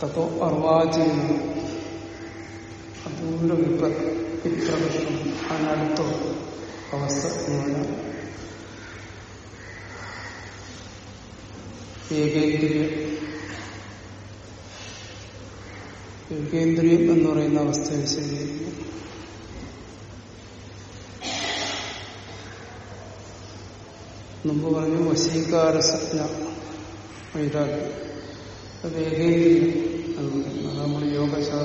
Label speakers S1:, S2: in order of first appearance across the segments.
S1: തപ്പോ അർവാചന അദൂര വിപ്ര വിപ്രകൃഷ്ണം അതിനടുത്ത അവസ്ഥ എന്ന് ഏകേന്ദ്രിയ ഏകേന്ദ്രിയം എന്ന് പറയുന്ന അവസ്ഥ വിശദീകരിക്കുന്നു മുമ്പ് പറഞ്ഞു വശീകാര സജ്ഞ വൈരാഗ്യം. അത് ഏകീകരിക്കും അത് നമ്മൾ യോഗശാ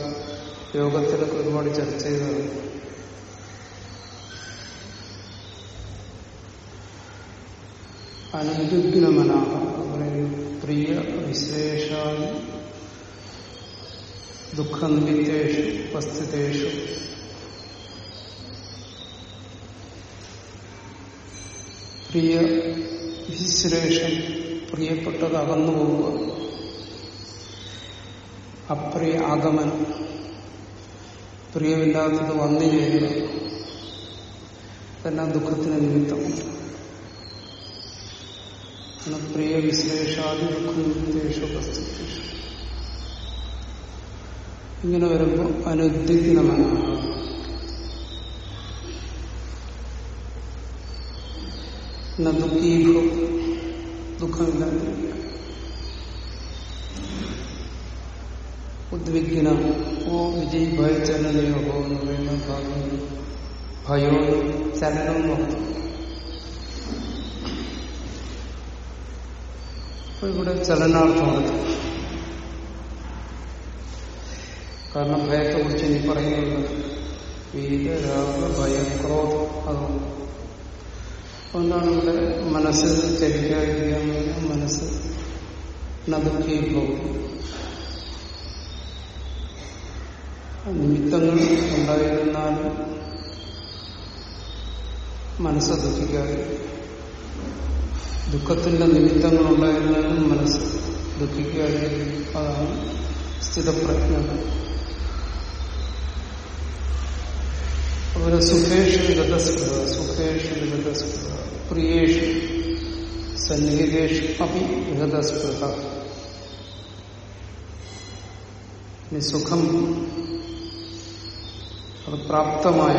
S1: യോഗത്തിലൊക്കെ ഒരുപാട് ചർച്ച ചെയ്തതാണ് അനുദ്വിഗ്നമനാഹ പറയുന്നു പ്രിയ വിശേഷാദി ദുഃഖനിമിത്തേഷു ഉപസ്ഥിതേഷു. പ്രിയ വിശ്രേഷൻ പ്രിയപ്പെട്ടത് അകന്നു പോവുക അപ്രിയ ആഗമനം പ്രിയമില്ലാത്തത് വന്നു ചേരുക ഇതെല്ലാം ദുഃഖത്തിന് നിമിത്തമാണ് പ്രിയ വിശ്ലേഷാദി ദുഃഖനിമിത്തേഷു ഉപസ്ഥിതേഷു. ഇങ്ങനെ വരുമ്പോൾ അനുദ്വിഗ്നമനാണ് ദുഃഖീഭോ ദുഃഖമില്ലാതെ ഉദ്വിഗ്ന. ഓ വിജയ് ഭയ ചലനയോ? എന്ന് പറയുന്ന ഭാഗം. ഭയോ ചലനം നോക്കും ഇവിടെ ചലനാർത്ഥമാണ്. കാരണം ഭയത്തെ കുറിച്ച് ഇനി പറയുന്നുണ്ട് ഭയം ക്രോധം അതുകൊണ്ട് അതുകൊണ്ടാണ് ഇവിടെ മനസ്സ് ചലിക്കാതിരിക്കാൻ മനസ്സ് നദുക്കി പോകും നിമിത്തങ്ങൾ ഉണ്ടായിരുന്നാലും മനസ്സ് ദുഃഖിക്കാതെ. ദുഃഖത്തിന്റെ നിമിത്തങ്ങൾ ഉണ്ടായിരുന്നാലും മനസ്സ് ദുഃഖിക്കാതെ. അതാണ് സ്ഥിതപ്രജ്ഞ അതുപോലെ സുഖേഷു ഗതസ്പൃഹ സുഖേഷു ഗതസ്പൃഹ പ്രിയേഷു സന്നിഹിതേഷു അപ്പി ഗതസ്പൃഹ ഇനി സുഖം അത് പ്രാപ്തമായ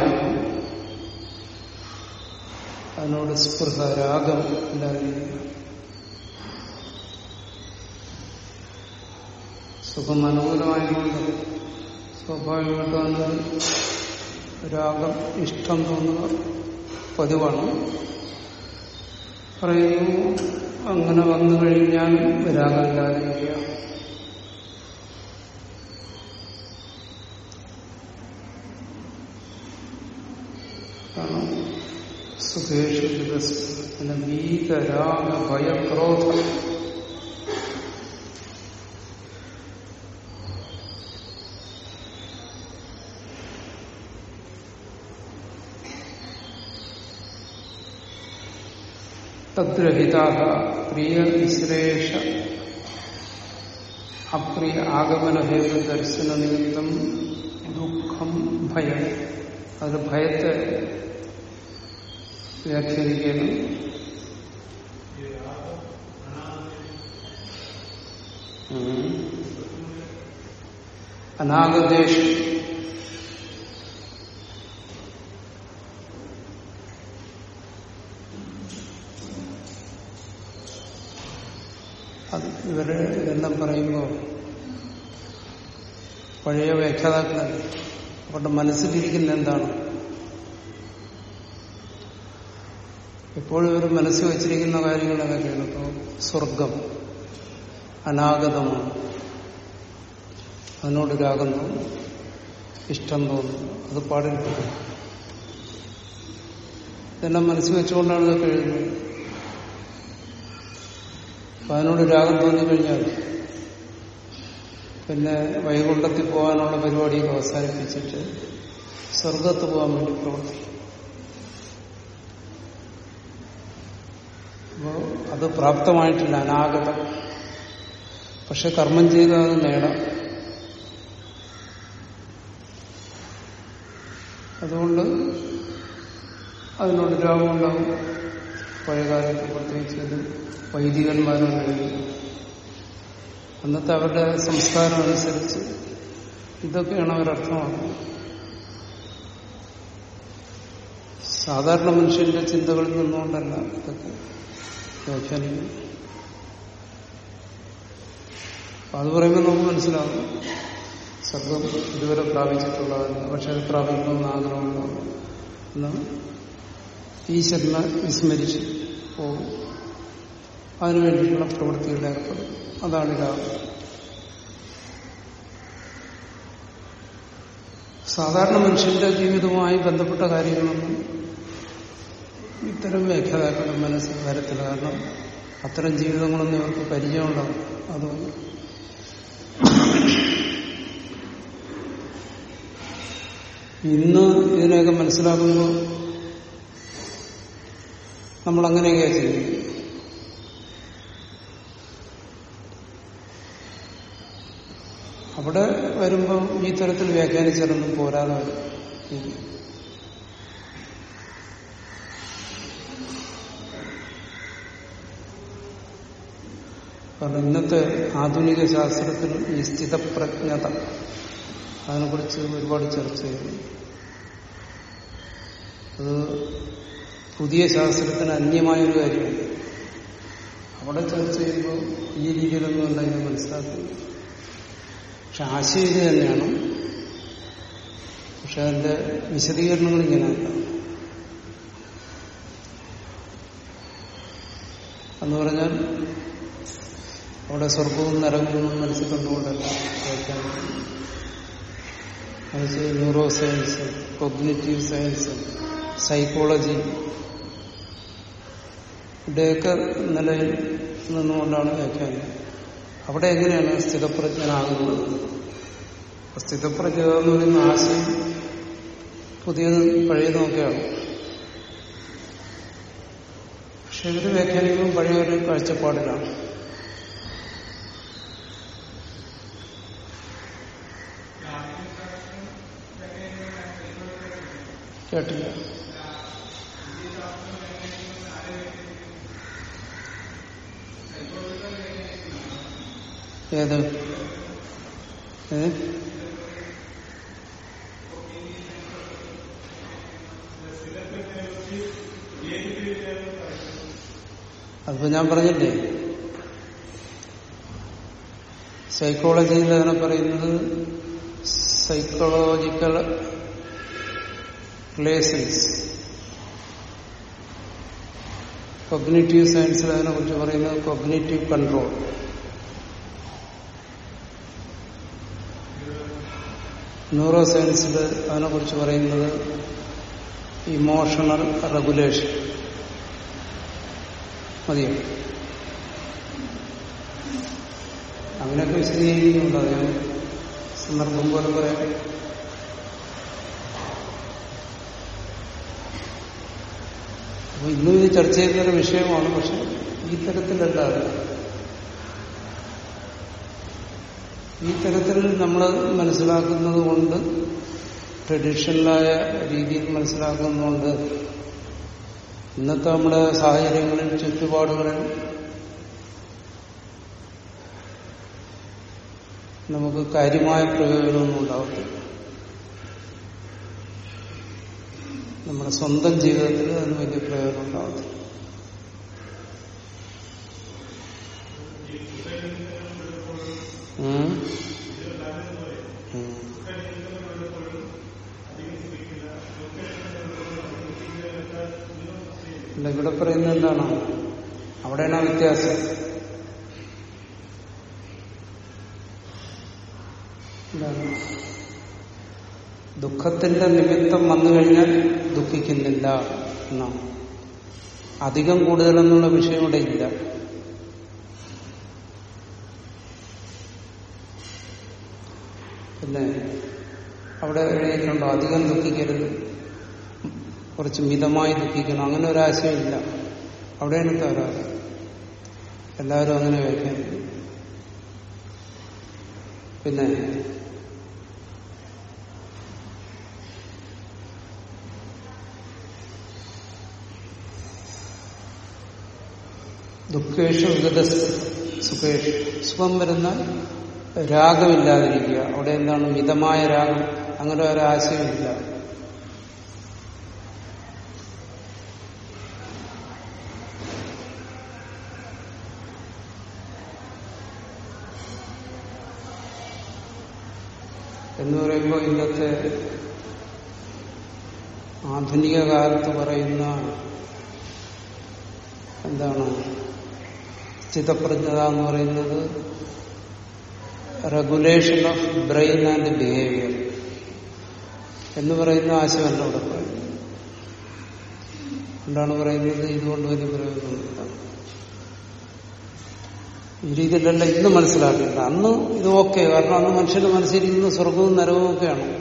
S1: അതിനോട് സ്പൃഹ രാഗം ഇല്ലാതിരിക്കുക. സുഖം അനുകൂലമായതുകൊണ്ട് സ്വാഭാവികമായിട്ടും രാഗം ഇഷ്ടം തോന്നുക പതിവാണ്. പറയുന്നു അങ്ങനെ വന്നു കഴിഞ്ഞാൽ രാഗമില്ലാതിരിക്കുക. കാരണം സുഖേഷു ദിവസം വീത രാഗ ഭയക്രോധ തദ്രഹിതാ പ്രിയ വിശ്ലേഷ അപ്രിയ ആഗമനഭേദ ദർശന നിമിത്തം ദുഃഖം ഭയം. അത് ഭയത്തെ വ്യാഖ്യാനിക്കുന്നു. അനാഗദേശം ഇവർ ഇതെല്ലാം പറയുമ്പോൾ പഴയ വ്യാഖ്യാതാക്കളല്ല അവരുടെ മനസ്സിലിരിക്കുന്ന എന്താണ്? എപ്പോഴും ഇവർ മനസ്സിൽ വെച്ചിരിക്കുന്ന കാര്യങ്ങൾ എന്തൊക്കെയാണ് ഇപ്പോൾ സ്വർഗം അനാഗതമാണ്. അതിനോട് രാഗം തോന്നും ഇഷ്ടം തോന്നും. അത് പാടില്ല. ഇതെല്ലാം മനസ്സിൽ വെച്ചുകൊണ്ടാണ് ഇതൊക്കെ എഴുതുന്നത്. അപ്പൊ അതിനോട് രാഗം തോന്നിക്കഴിഞ്ഞാൽ പിന്നെ വൈകുണ്ഠത്തിൽ പോകാനുള്ള പരിപാടിയൊക്കെ അവസാനിപ്പിച്ചിട്ട് സ്വർഗത്ത് പോകാൻ വേണ്ടി പ്രവർത്തിക്കും. അപ്പോ അത് പ്രാപ്തമായിട്ടില്ല അനാഗതം. പക്ഷെ കർമ്മം ചെയ്താൽ അത് നേടാം. അതുകൊണ്ട് അതിനോട് രോഗമുണ്ടാവും പഴയകാലത്ത് പ്രത്യേകിച്ച് വൈദികന്മാരും വൈദികന്മാരുണ്ടെങ്കിൽ അന്നത്തെ അവരുടെ സംസ്കാരം അനുസരിച്ച് ഇതൊക്കെയാണ് അവരർത്ഥമാക്കുന്നത് സാധാരണ മനുഷ്യന്റെ ചിന്തകളിൽ നിന്നുകൊണ്ടല്ല ഇതൊക്കെ വ്യാഖ്യാനിക്കുന്നു അത് പറയുമ്പോൾ നമുക്ക് മനസ്സിലാവും സ്വർഗം ഇതുവരെ പ്രാപിച്ചിട്ടുള്ളതല്ല. പക്ഷെ അത് പ്രാപിക്കണമെന്ന് ആഗ്രഹമുണ്ടാവും എന്ന് ഈശ്വരനെ വിസ്മരിച്ച് പോകും. അതിനുവേണ്ടിയിട്ടുള്ള വേണ്ടിയിട്ടുള്ള പ്രവൃത്തികളിൽ ഏർപ്പെടും. അതാണ് രാഗം സാധാരണ മനുഷ്യന്റെ ജീവിതവുമായി ബന്ധപ്പെട്ട കാര്യങ്ങളൊന്നും ഇത്തരം വ്യാഖ്യാതാക്കളുടെ മനസ്സിൽ വരത്തില്ല. കാരണം അത്തരം ജീവിതങ്ങളൊന്നും ഇവർക്ക് പരിചയമുണ്ടാവും. അതുകൊണ്ട് ഇന്ന് ഇതിനെയൊക്കെ മനസ്സിലാക്കുമ്പോൾ നമ്മൾ അങ്ങനെയൊക്കെയാണ് ചിന്തിക്കുന്നത് അവിടെ വരുമ്പം ഈ തരത്തിൽ വ്യാഖ്യാനിച്ചിറന്നും പോരാതെ വരും. കാരണം ഇന്നത്തെ ആധുനിക ശാസ്ത്രത്തിൽ ഈ സ്ഥിതപ്രജ്ഞത അതിനെക്കുറിച്ച് ഒരുപാട് ചർച്ച ചെയ്യുന്നു അത് പുതിയ ശാസ്ത്രത്തിന് അന്യമായ ഒരു കാര്യമാണ് അവിടെ ചർച്ച ചെയ്യുമ്പോൾ ഈ രീതിയിലൊന്നും അല്ല മനസ്സിലാക്കുന്നു പക്ഷെ ആശയം ഇത് തന്നെയാണ്. പക്ഷെ അതിന്റെ വിശദീകരണങ്ങൾ ഇങ്ങനെ എന്ന് പറഞ്ഞാൽ അവിടെ സ്വർഗവും നരകവും മനസ്സിൽ കണ്ടുകൊണ്ടല്ല മനസ്സിൽ neuroscience cognitive science psychology ഇവിടെയൊക്കെ നിലയിൽ നിന്നുകൊണ്ടാണ് വ്യാഖ്യാനം. അവിടെ എങ്ങനെയാണ് സ്ഥിതപ്രജ്ഞനാകുന്നത്? സ്ഥിതപ്രജ്ഞ എന്ന് പറയുന്ന ആശയം പുതിയത് പഴയതുമൊക്കെയാണ് പക്ഷെ ഇവർ വ്യാഖ്യാനിക്കുമ്പോൾ പഴയൊരു കാഴ്ചപ്പാടിലാണ്. കേട്ടില്ല. ഏത്? അപ്പൊ ഞാൻ പറഞ്ഞില്ലേ? സൈക്കോളജിയിൽ അതിനെ പറയുന്നത് സൈക്കോളജിക്കൽ ക്ലേസൻസ് കൊഗ്നേറ്റീവ് സയൻസിൽ അതിനെ കുറിച്ച് പറയുന്നത് കൊഗ്നേറ്റീവ് കൺട്രോൾ ന്യൂറോ സയൻസിൽ അതിനെ കുറിച്ച് പറയുന്നത് ഇമോഷണൽ റെഗുലേഷൻ. മതിയോ? അങ്ങനെയൊക്കെ വിശദീകരിക്കുന്നുണ്ട്? അതിന് സന്ദർഭം പോലെ പറയാം. അപ്പൊ ഇന്നും ഇത് ചർച്ച ചെയ്യുന്ന ഒരു വിഷയമാണ് പക്ഷെ ഈ തരത്തിലല്ല അത് ഈ തരത്തിൽ നമ്മൾ മനസ്സിലാക്കുന്നത് കൊണ്ട് ട്രഡീഷണലായ രീതിയിൽ മനസ്സിലാക്കുന്നതുകൊണ്ട് ഇന്നത്തെ നമ്മുടെ സാഹചര്യങ്ങളിൽ ചുറ്റുപാടുകളിൽ നമുക്ക് കാര്യമായ പ്രയോജനമൊന്നും ഉണ്ടാവില്ല നമ്മുടെ സ്വന്തം ജീവിതത്തിൽ അതിന് വലിയ പ്രയോജനം ഉണ്ടാവത്തില്ല ഉം. ഉം. ഇവിടെ പറയുന്നത് എന്താണ്? അവിടെയാണ് വ്യത്യാസം. എന്താണ്? ദുഃഖത്തിന്റെ നിമിത്തം വന്നു കഴിഞ്ഞാൽ ദുഃഖിക്കുന്നില്ല എന്നാണ്. അധികം കൂടുതലെന്നുള്ള വിഷയം ഇവിടെ ഇല്ല. പിന്നെ അവിടെ എഴുതിയിട്ടുണ്ടോ? അധികം ദുഃഖിക്കരുത്. കുറച്ച് മിതമായി ദുഃഖിക്കണം. അങ്ങനെ ഒരു ഒരാശയമില്ല. അവിടെയാണ് തരാറ് എല്ലാവരും അങ്ങനെ വയ്ക്കരുത് പിന്നെ ദുഃഖേഷു വിഗത സുഖേഷു. സുഖം വരുന്ന രാഗമില്ലാതിരിക്കുക. അവിടെ എന്താണ്? മിതമായ രാഗം. അങ്ങനെ ഒരാശയമില്ല എന്ന് പറയുമ്പോൾ ഇന്നത്തെ ആധുനിക കാലത്ത് പറയുന്ന എന്താണ്? ചിത്തപ്രജ്ഞത എന്ന് പറയുന്നത് regulation of brain and behaviour എന്ന് പറയുന്ന ആശയമല്ല ഇവിടെ പറയുന്നത്. എന്താണ് പറയുന്നത്? ഇതുകൊണ്ട് വലിയ പ്രയോജനമില്ല ഈ രീതിയിലല്ല ഇന്ന് മനസ്സിലാക്കേണ്ട അന്ന് ഇത് ഓക്കെ കാരണം അന്ന് മനുഷ്യന്റെ മനസ്സിലിരിക്കുന്ന സ്വർഗവും നരവും ഒക്കെയാണ്.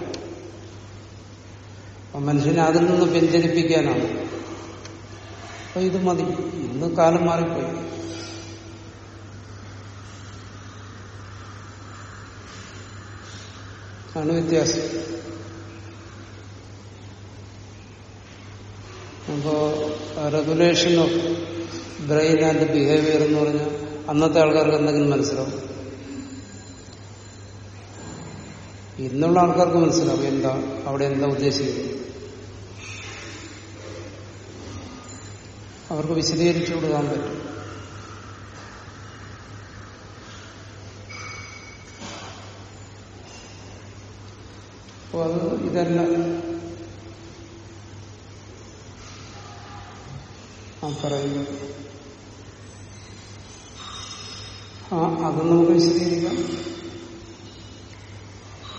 S1: അപ്പൊ മനുഷ്യനെ അതിൽ നിന്ന് വ്യഞ്ചരിപ്പിക്കാനാണ്. അപ്പൊ ഇത് മതി. ഇന്ന് കാലം മാറിപ്പോയി. ആണ് വ്യത്യാസം. അപ്പോ regulation of brain and behaviour എന്ന് പറഞ്ഞാൽ അന്നത്തെ ആൾക്കാർക്ക് എന്തെങ്കിലും മനസ്സിലാവും. ഇന്നുള്ള ആൾക്കാർക്ക് മനസ്സിലാവും എന്താ അവിടെ എന്താ ഉദ്ദേശിക്കുന്നത്. അവർക്ക് വിശദീകരിച്ചു കൊടുക്കാൻ പറ്റും അപ്പൊ അത് ഇതല്ല ആ പറയുന്നത് ആ അത് നമുക്ക് വിശദീകരിക്കാം.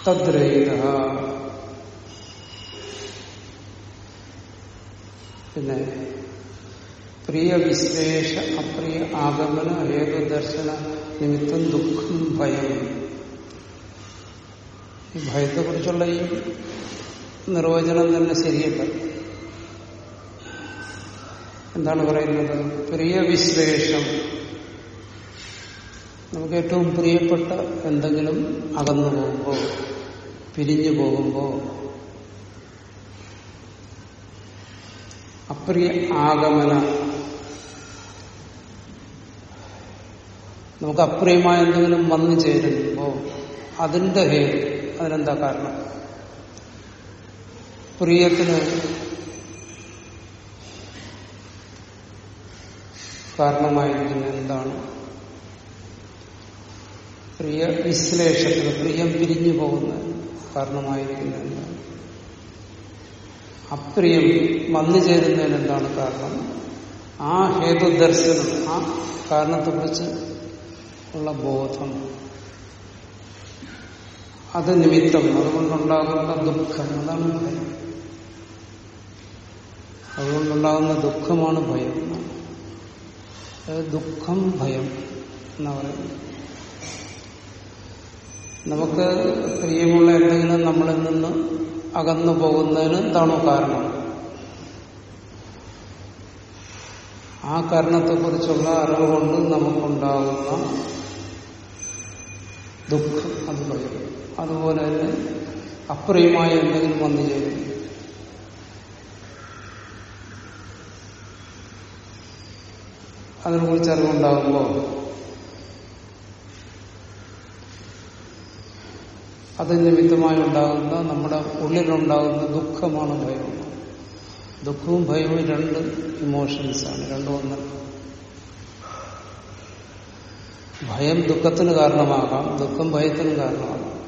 S1: തദ്രഹിത പിന്നെ പ്രിയ വിശ്ലേഷ അപ്രിയ ആഗമന ഏകദർശന നിമിത്തം ദുഃഖം ഭയം. ഈ ഭയത്തെക്കുറിച്ചുള്ള ഈ നിർവചനം തന്നെ ശരിയല്ല. എന്താണ് പറയുന്നത്? പ്രിയ വിശ്ലേഷം നമുക്ക് ഏറ്റവും പ്രിയപ്പെട്ട എന്തെങ്കിലും അകന്നു പോകുമ്പോൾ പിരിഞ്ഞു പോകുമ്പോൾ അപ്രിയ ആഗമന നമുക്ക് അപ്രിയമായ എന്തെങ്കിലും വന്നു ചേരുമ്പോൾ അതിന്റെ ഹേതു അതിനെന്താ കാരണം? പ്രിയത്തിന് കാരണമായിരിക്കുന്ന എന്താണ്? പ്രിയ വിശ്ലേഷത്തിന് പ്രിയം പിരിഞ്ഞു പോകുന്ന കാരണമായിരിക്കുന്ന എന്താണ്? അപ്രിയം വന്നു ചേരുന്നതിന് എന്താണ് കാരണം? ആ ഹേതുദർശനം ആ കാരണത്തെക്കുറിച്ച് ഉള്ള ബോധം അത് നിമിത്തം. അതുകൊണ്ടുണ്ടാകുന്ന ദുഃഖം. അതാണ് ഭയം. അതുകൊണ്ടുണ്ടാകുന്ന ദുഃഖമാണ് ഭയം. ദുഃഖം ഭയം എന്നാ പറയുന്നത്. നമുക്ക് പ്രിയമുള്ള എന്തെങ്കിലും നമ്മളിൽ നിന്ന് അകന്നു പോകുന്നതിന് എന്താണോ കാരണം? ആ കാരണത്തെക്കുറിച്ചുള്ള അറിവ് കൊണ്ട് നമുക്കുണ്ടാകുന്ന ദുഃഖം അത് പറയും. അതുപോലെ തന്നെ അപ്രിയമായ എന്തെങ്കിലും വന്നു ചേരും. അതിനെക്കുറിച്ച് അറിവുണ്ടാകുമ്പോൾ അത് നിമിത്തമായി ഉണ്ടാകുന്ന നമ്മുടെ ഉള്ളിലുണ്ടാകുന്ന ദുഃഖമാണ് ഭയം ദുഃഖവും ഭയവും രണ്ട് ഇമോഷൻസാണ് രണ്ടും ഒന്ന്. ഭയം ദുഃഖത്തിന് കാരണമാകാം ദുഃഖം ഭയത്തിനും കാരണമാകാം.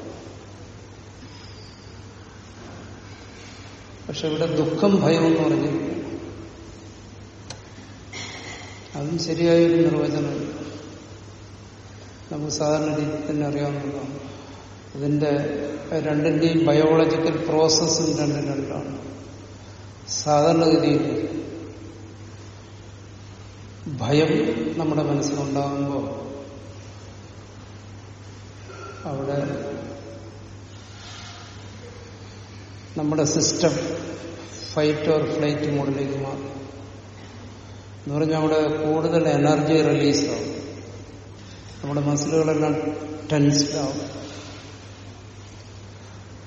S1: പക്ഷെ ഇവിടെ ദുഃഖം ഭയം എന്ന് പറഞ്ഞു അതും ശരിയായൊരു നിർവചനം. നമുക്ക് സാധാരണ രീതിയിൽ തന്നെ അറിയാവുന്നതാണ്. ഇതിന്റെ രണ്ടിന്റെയും ബയോളജിക്കൽ പ്രോസസ്സും രണ്ടും രണ്ടാണ്. സാധാരണഗതിയിൽ ഭയം നമ്മുടെ മനസ്സിലുണ്ടാകുമ്പോൾ അവിടെ നമ്മുടെ സിസ്റ്റം ഫൈറ്റ് ഓർ ഫ്ലൈറ്റ് മോഡിലേക്ക് മാറും. എന്ന് പറഞ്ഞാൽ അവിടെ കൂടുതൽ എനർജി റിലീസാവും നമ്മുടെ മസിലുകളെല്ലാം ടെൻസ്ഡ് ആവും.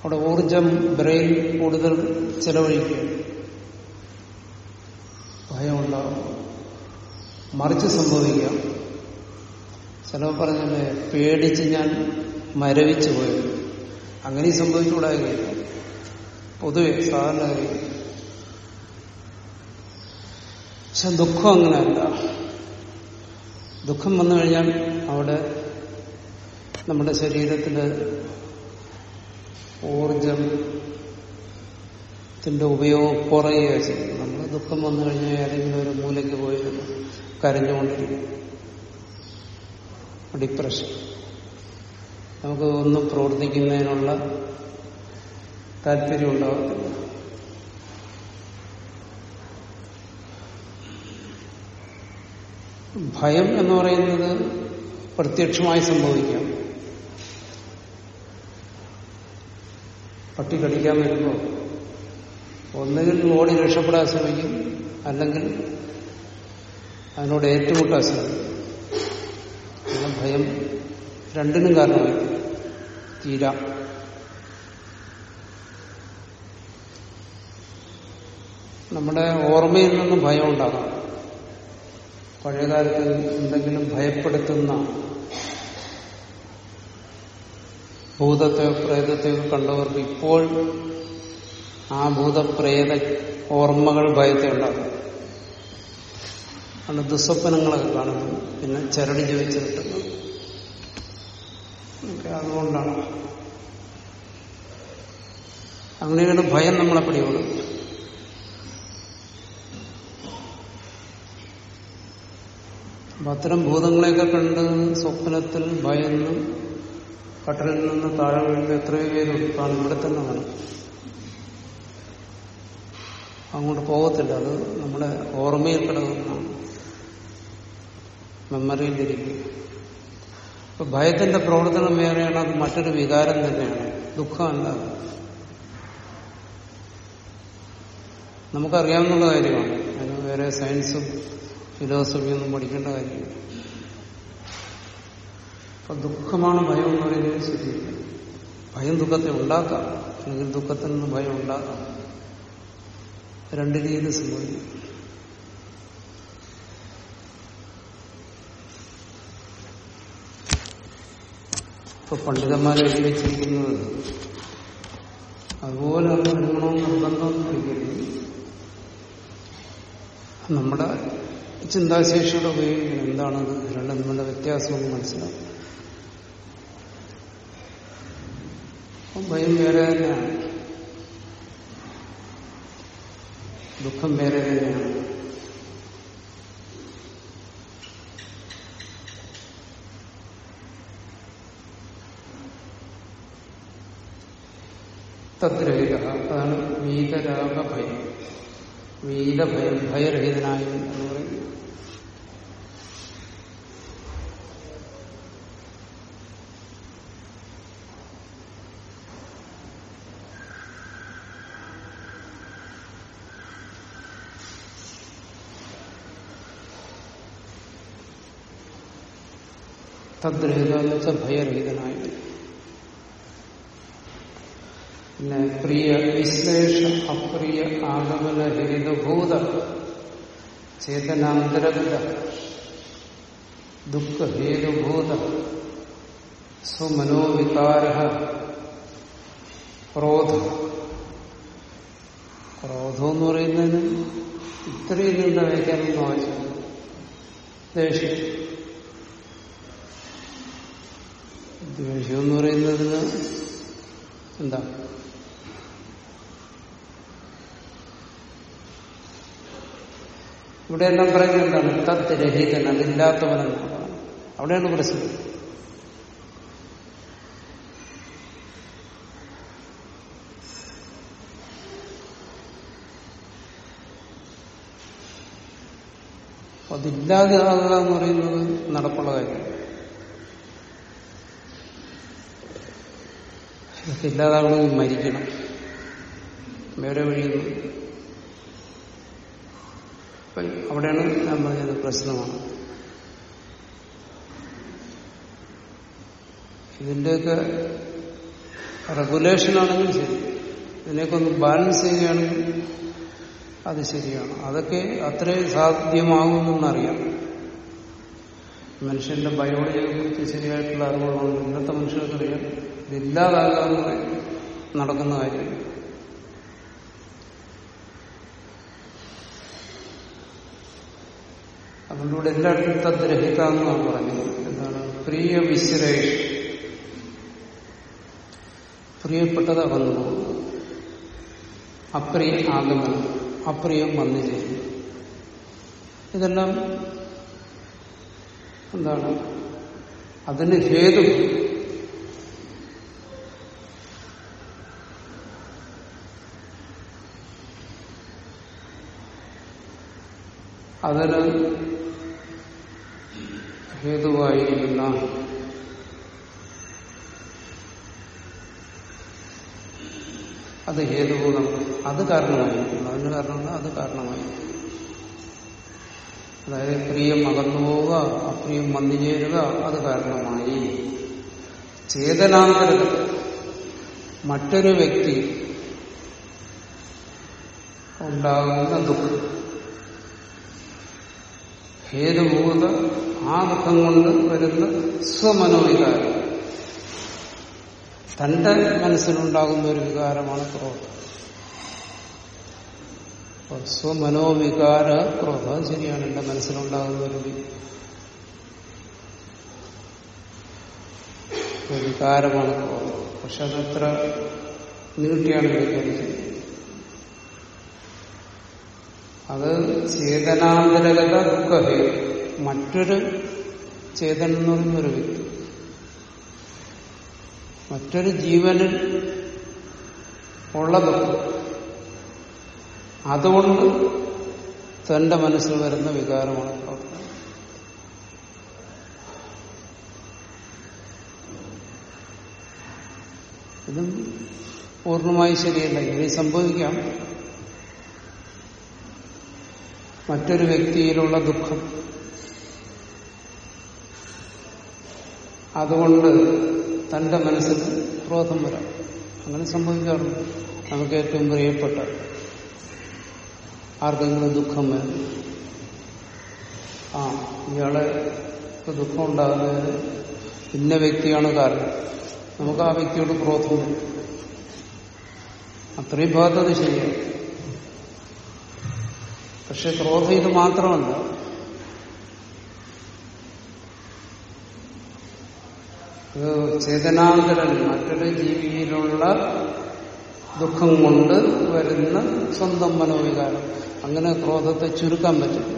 S1: അവിടെ ഊർജം ബ്രെയിൻ കൂടുതൽ ചെലവഴിക്കും ഭയമുണ്ടാവും. മറിച്ച് സംഭവിക്കാം. ചിലവ് പറഞ്ഞല്ലേ പേടിച്ച് ഞാൻ മരവിച്ചു പോയത്. അങ്ങനെ സംഭവിച്ചുകൂടാകുകയില്ല പൊതുവെ സാധാരണ പക്ഷെ ദുഃഖം അങ്ങനെയല്ല ദുഃഖം വന്നു കഴിഞ്ഞാൽ അവിടെ നമ്മുടെ ശരീരത്തിന്റെ ഊർജത്തിന്റെ ഉപയോഗം കുറയുക ചെയ്യും നമ്മൾ ദുഃഖം വന്നു കഴിഞ്ഞാൽ ഏതെങ്കിലും ഒരു മൂലയ്ക്ക് പോയിരുന്നു കരഞ്ഞുകൊണ്ടിരിക്കും. ഡിപ്രഷൻ. നമുക്ക് ഒന്നും പ്രവർത്തിക്കുന്നതിനുള്ള താല്പര്യം ഉണ്ടാകത്തില്ല ഭയം എന്ന് പറയുന്നത് പ്രത്യക്ഷമായി സംഭവിക്കാം. പട്ടി കടിക്കാൻ വരുമ്പോൾ ഒന്നുകിൽ ഓടി രക്ഷപ്പെടാൻ ശ്രമിക്കും അല്ലെങ്കിൽ അതിനോട് ഏറ്റുമുട്ടാൻ ശ്രമിക്കും. ഭയം രണ്ടിനും കാരണമായി തീരാം. നമ്മുടെ ഓർമ്മയിൽ നിന്നും ഭയം ഉണ്ടാകാം. പഴയകാലത്ത് എന്തെങ്കിലും ഭയപ്പെടുത്തുന്ന ഭൂതത്തെ പ്രേതത്തെയൊക്കെ കണ്ടവർക്ക് ഇപ്പോൾ ആ ഭൂതപ്രേത ഓർമ്മകൾ ഭയത്തെ ഉണ്ടാകും ആണ് ദുസ്വപ്നങ്ങളൊക്കെ കാണുന്നത് പിന്നെ ചരടി ഒക്കെ അതുകൊണ്ടാണ്. അങ്ങനെയാണ് ഭയം നമ്മളെ പിടിയോട് അത്തരം ഭൂതങ്ങളെയൊക്കെ കണ്ട് സ്വപ്നത്തിൽ ഭയന്ന് കട്ടലിൽ നിന്ന് താഴെ വീഴുന്ന എത്രയോ പേര് കാണും ഇവിടെ തന്നെ കാണും അങ്ങോട്ട് പോകത്തില്ല. അത് നമ്മുടെ ഓർമ്മയിൽ കിടക്കുന്നതാണ് മെമ്മറിയിലിരിക്കും അപ്പൊ ഭയത്തിന്റെ പ്രവർത്തനം വേറെയാണ് അത് മറ്റൊരു വികാരം തന്നെയാണ്. ദുഃഖമല്ല നമുക്കറിയാവുന്ന കാര്യമാണ്. അതിന് വേറെ സയൻസും ഫിലോസഫിയും ഒന്നും പഠിക്കേണ്ട കാര്യമില്ല. അപ്പൊ ദുഃഖമാണ് ഭയം എന്ന് പറയുന്നത് ശരിയില്ല ഭയം ദുഃഖത്തെ ഉണ്ടാക്കാം. അല്ലെങ്കിൽ ദുഃഖത്തിൽ നിന്ന് ഭയം ഉണ്ടാക്കാം. രണ്ട് രീതിയിൽ സംഭവിക്കും. ഇപ്പൊ പണ്ഡിതന്മാരെ എഴുതി വെച്ചിരിക്കുന്നത്. അതുപോലെ അത് എടുക്കണമെന്ന് നിർബന്ധമൊന്നും പിടിക്കരുത് നമ്മുടെ ചിന്താശേഷിയുടെ ഉപയോഗിക്കണം എന്താണത്? രണ്ടും തമ്മിലുള്ള വ്യത്യാസമൊന്നും മനസ്സിലാക്കും ഭയം വേറെ തന്നെയാണ്. ദുഃഖം വേറെ തന്നെയാണ്. തദ്രഹിത അതാണ് വീതരാഗ ഭയം വീതഭയം ഭയരഹിതനായ എന്ന് പറയുന്നത്. തദ്രഹിത വെച്ചാൽ ഭയരഹിതനായവൻ പിന്നെ പ്രിയ വിശ്ലേഷ അപ്രിയ ആഗമന ഹരിതഭൂത ചേതനാന്തരഗത ദുഃഖഹേതുഭൂത സുമനോവികാര ക്രോധം. ക്രോധം എന്ന് പറയുന്നതിന് ഇത്രയും നീണ്ട വയ്ക്കാനൊന്നും ആവശ്യമില്ല. ദേഷ്യം. ദേഷ്യം എന്ന് പറയുന്നതിന് എന്താ? ഇവിടെ എല്ലാം പറയുന്നത് എന്താണ്? തത്ത് രഹിതൻ അതില്ലാത്തവനെന്നാണ് അവിടെയാണ് പ്രശ്നം. അതില്ലാതെ ആകുക എന്ന് പറയുന്നത് നടപ്പുള്ള കാര്യമാണ്. ഇല്ലാതാകണമെങ്കിൽ മരിക്കണം. വേറെ വഴിയൊന്നും അവിടെയാണ് ഞാൻ പറഞ്ഞത് പ്രശ്നമാണ്. ഇതിന്റെയൊക്കെ റെഗുലേഷൻ ആണെങ്കിൽ ശരി. ഇതിനെയൊക്കെ ഒന്ന് ബാലൻസ് ചെയ്യുകയാണെങ്കിൽ അത് ശരിയാണ്. അതൊക്കെ അത്രയും സാധ്യമാകുമെന്നറിയാം. മനുഷ്യന്റെ ബയോളജിയെ കുറിച്ച് ശരിയായിട്ടുള്ള അറിവുകളാണ് ഇന്നത്തെ മനുഷ്യർക്കറിയാം. ഇതില്ലാതാകാതെ നടക്കുന്ന കാര്യം അതുകൊണ്ട് എല്ലായിടത്തും തദ്രഹിതാന്നാണ് പറഞ്ഞത് എന്താണ്? പ്രിയ വിശ്രേഷ് പ്രിയപ്പെട്ടത് അകന്നു അപ്രിയ ആഗമനം അപ്രിയം വന്നു ചേരുന്നു. ഇതെല്ലാം എന്താണ്? അതിന് ഹേതു. അതിന് ഹേതുവായിരിക്കുന്ന അത് ഹേതുഭൂതം അത് കാരണമായിരിക്കുന്നു. അതിന് കാരണമല്ല അത് കാരണമായി അതായത് പ്രിയം അകന്നു പോവുക അപ്രിയം വന്നു അത് കാരണമായി. ചേതനാന്തരത മറ്റൊരു വ്യക്തി ഉണ്ടാകുന്ന ദുഃഖം. ഹേതുഭൂത ആ ദുഃഖം കൊണ്ട് വരുന്ന സ്വമനോവികാരം. തന്റെ മനസ്സിലുണ്ടാകുന്ന ഒരു വികാരമാണ് ക്രോധം. സ്വമനോവികാര ക്രോധം ശരിയാണ്. എന്റെ മനസ്സിലുണ്ടാകുന്ന ഒരു വികാരമാണ് ക്രോധം. പക്ഷെ അതത്ര നീട്ടിയാണ് വ്യാഖ്യാനിക്കുന്നത് അത് ചേതനാന്തരഗത ദുഃഖഹേ മറ്റൊരു ചേതൻ എന്ന് പറയുന്ന ഒരു വ്യക്തി. മറ്റൊരു ജീവനിൽ ഉള്ള ദുഃഖം അതുകൊണ്ട് തന്റെ മനസ്സിൽ വരുന്ന വികാരമാണ് ഇതും പൂർണമായി ശരിയല്ല. ഇങ്ങനെ സംഭവിക്കാം. മറ്റൊരു വ്യക്തിയിലുള്ള ദുഃഖം അതുകൊണ്ട് തന്റെ മനസ്സിൽ ക്രോധം വരാം. അങ്ങനെ സംഭവിക്കാറുണ്ട്. നമുക്ക് ഏറ്റവും പ്രിയപ്പെട്ട ആർക്കെങ്കിലും ദുഃഖം വരും? ആ ഇയാളെ ദുഃഖം ഉണ്ടാകുന്നതിന് ഇന്ന വ്യക്തിയാണ് കാരണം. നമുക്ക് ആ വ്യക്തിയോട് ക്രോധം വരും. അത്രയും ഭാഗത്തത് ശരിയാണ്. പക്ഷെ ക്രോധം ഇത് മാത്രമല്ല ഇത് ചേതനാന്തരൻ മറ്റൊരു ജീവിയിലുള്ള ദുഃഖം കൊണ്ട് വരുന്ന സ്വന്തം മനോവികാരം. അങ്ങനെ ക്രോധത്തെ ചുരുക്കാൻ പറ്റില്ല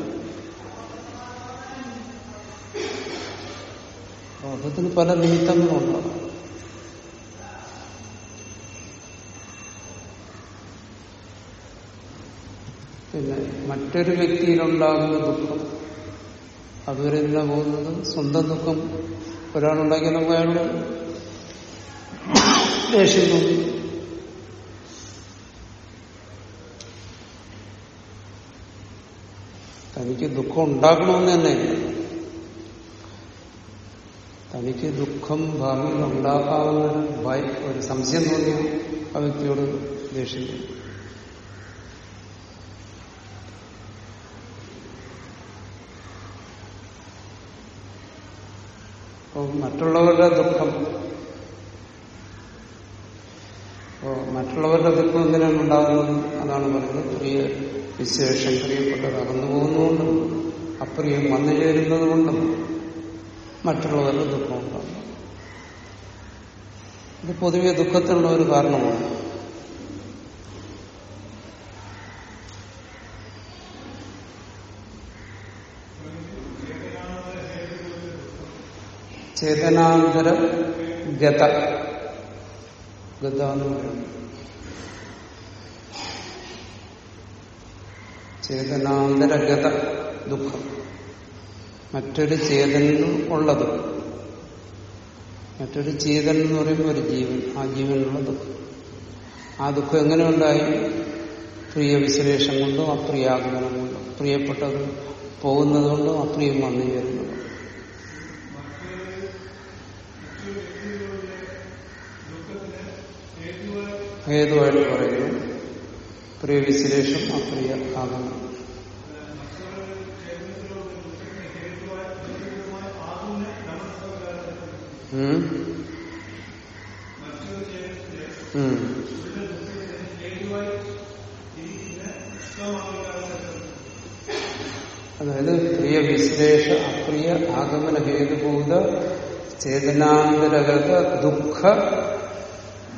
S1: ക്രോധത്തിന് പല നിമിത്തങ്ങളുണ്ടാകും പിന്നെ മറ്റൊരു വ്യക്തിയിലുണ്ടാകുന്ന ദുഃഖം അതുവരെ പോകുന്നത് സ്വന്തം ദുഃഖം. ഒരാളുണ്ടാക്കി നമുക്ക് അയാളോട് ദേഷ്യം തോന്നി. തനിക്ക് ദുഃഖം ഉണ്ടാക്കണമെന്ന് തന്നെ തനിക്ക് ദുഃഖം ഭാവിയിൽ ഉണ്ടാക്കാവുന്ന ഒരു ഭയ ഒരു സംശയം തോന്നിയ ആ വ്യക്തിയോട് ദേഷ്യം തോന്നി. അപ്പോൾ മറ്റുള്ളവരുടെ ദുഃഖം. അപ്പോ മറ്റുള്ളവരുടെ ദുഃഖം എന്തിനാണ് ഉണ്ടാകുന്നത്? അതാണ് പറയുന്നത് പ്രിയ വിശേഷം പ്രിയപ്പെട്ടത് അകന്നു പോകുന്നതുകൊണ്ടും അപ്രിയം വന്നു ചേരുന്നത് കൊണ്ടും മറ്റുള്ളവരുടെ ദുഃഖം ഉണ്ടാകും ഇത് പൊതുവെ ദുഃഖത്തിനുള്ള ഒരു കാരണമാണ്. ചേതനാന്തര ഗത. ഗത ചേതനാന്തരഗത ദുഃഖം. മറ്റൊരു ചേതനിൽ ഉള്ളത്. മറ്റൊരു ചേതൻ എന്ന് പറയുമ്പോൾ ഒരു ജീവൻ. ആ ജീവനുള്ള ദുഃഖം. ആ ദുഃഖം എങ്ങനെ ഉണ്ടായി? പ്രിയ വിശ്ലേഷം കൊണ്ടോ അപ്രിയാഗമനം കൊണ്ടോ. പ്രിയപ്പെട്ടത് പോകുന്നത് കൊണ്ടോ അപ്രിയം വന്നു ചേരുന്നത് ഹേതുവായിട്ട് പറയുന്നു പ്രിയ വിശ്ലേഷം അപ്രിയ. ഉം. അതായത് പ്രിയ വിശ്ലേഷ അപ്രിയ ആഗമന ഹേതുഭൂത ചേതനാന്തരഗത ദുഃഖ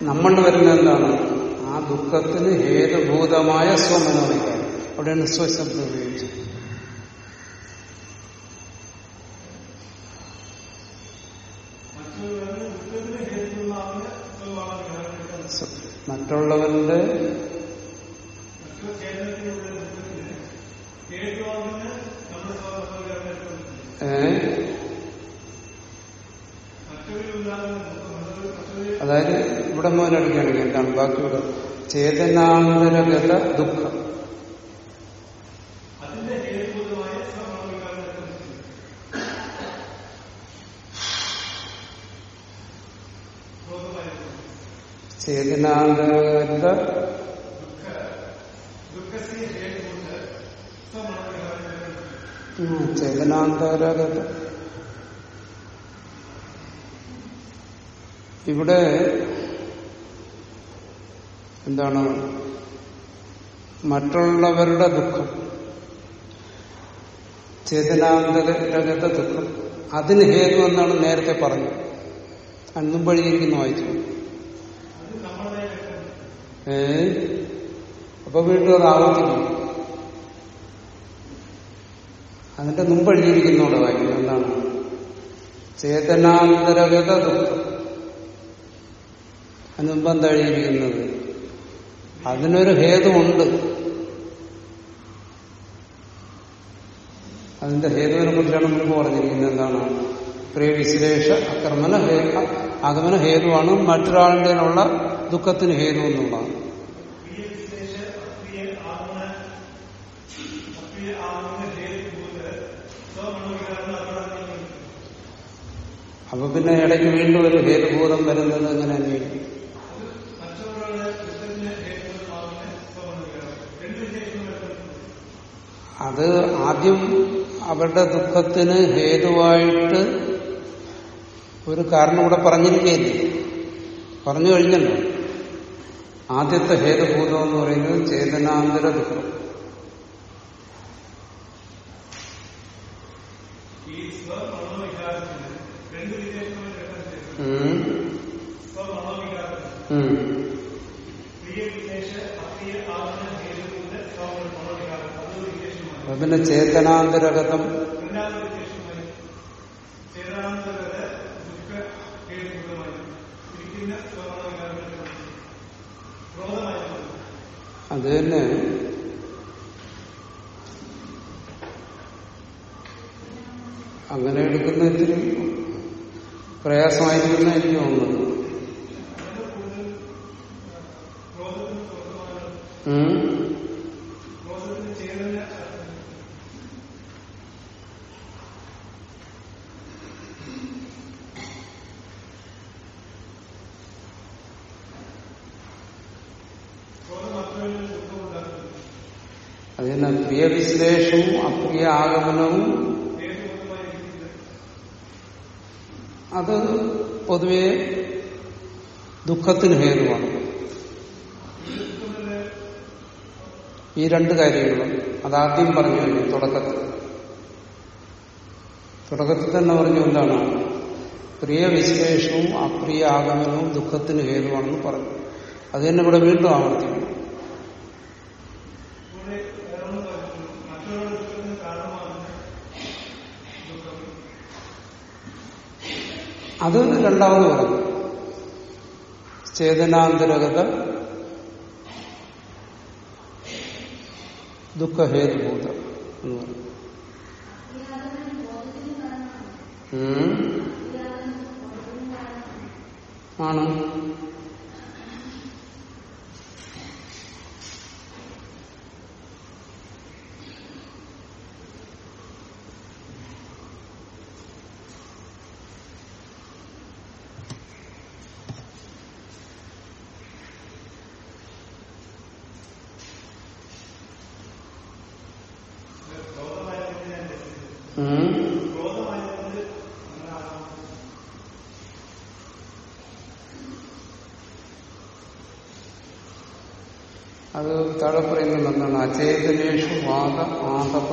S1: നമ്മൾ വരുന്ന എന്താണ്? ആ ദുഃഖത്തിന് ഹേതുഭൂതമായ സ്വമനോനിക്കാണ് അവിടെയാണ് സ്വശബ്ദം ഉപയോഗിച്ചത്. സ്വ- മറ്റുള്ളവരുടെ ഏ? അതായത് മുതൽ അടിക്കുകയാണെങ്കിൽ എന്താണ് ബാക്കിയുള്ള ചേതനാന്തരഗത ദുഃഖം ചേതനാന്തരഗത ചേതനാന്തരഗത ഇവിടെ എന്താണ്? മറ്റുള്ളവരുടെ ദുഃഖം. ചേതനാന്തരഗത ദുഃഖം. അതിന് ഹേതു എന്നാണ് നേരത്തെ പറഞ്ഞത്. അന്നും പഴിയിരിക്കുന്ന വായിച്ചു ഏ? അപ്പൊ വീണ്ടും അത് ആവർത്തിക്കും അതിന്റെ മുമ്പ് എഴുതിയിരിക്കുന്നോടെ വായിക്കും എന്താണ്? ചേതനാന്തരഗത ദുഃഖം. അതിന് മുമ്പ് എന്താ എഴുതിയിരിക്കുന്നത് അതിനൊരു ഹേതുണ്ട് അതിന്റെ ഹേതുവിനെ കുറിച്ചാണ് മുമ്പ് പറഞ്ഞിരിക്കുന്നത് എന്താണ്? പ്രിയ വിശ്ലേഷ അക്രമന ആഗമന ഹേതുവാണ് മറ്റൊരാളുടെ ദുഃഖത്തിന് ഹേതു എന്നുള്ളതാണ്. അപ്പൊ പിന്നെ ഇടയ്ക്ക് വീണ്ടും ഒരു ഹേതുബോധം വരുന്നത് എങ്ങനെ അത് ആദ്യം അവരുടെ ദുഃഖത്തിന് ഹേതുവായിട്ട് ഒരു കാരണം ഇവിടെ പറഞ്ഞിരിക്കുകയില്ലേ? പറഞ്ഞു കഴിഞ്ഞല്ലോ. ആദ്യത്തെ ഹേതുഭൂതം എന്ന് പറയുന്നത് ചേതനാന്തര ദുഃഖം. ഉം. അപ്പൊ പിന്നെ ചേതനാന്തരഗതം. അത് തന്നെ. അങ്ങനെ എടുക്കുന്ന ഇത്തിരി പ്രയാസമായിരിക്കുന്ന എനിക്ക് തോന്നുന്നത് ഉം. അതിന് പ്രിയ അപ്രിയ ആഗമനവും അത് പൊതുവെ ദുഃഖത്തിന് ഹേതുവാണ്. ഈ രണ്ട് കാര്യങ്ങളും അതാദ്യം പറഞ്ഞു തുടക്കത്തിൽ. തുടക്കത്തിൽ തന്നെ പറഞ്ഞു എന്താണ്? പ്രിയ വിശേഷവും അപ്രിയ ആഗമനവും ദുഃഖത്തിന് ഹേതുവാണെന്ന് പറഞ്ഞു. അത് തന്നെ ഇവിടെ വീണ്ടും ആവർത്തിക്കുന്നു. അത് രണ്ടാമത് പറഞ്ഞു ചേതനാന്തരഗത ദുഃഖഹേതുഭൂത എന്ന് പറഞ്ഞു. ആണ് ഉം. അത് താഴെ പറയുന്നത് എന്താണ് അചേതനേഷു വാദ ആതപ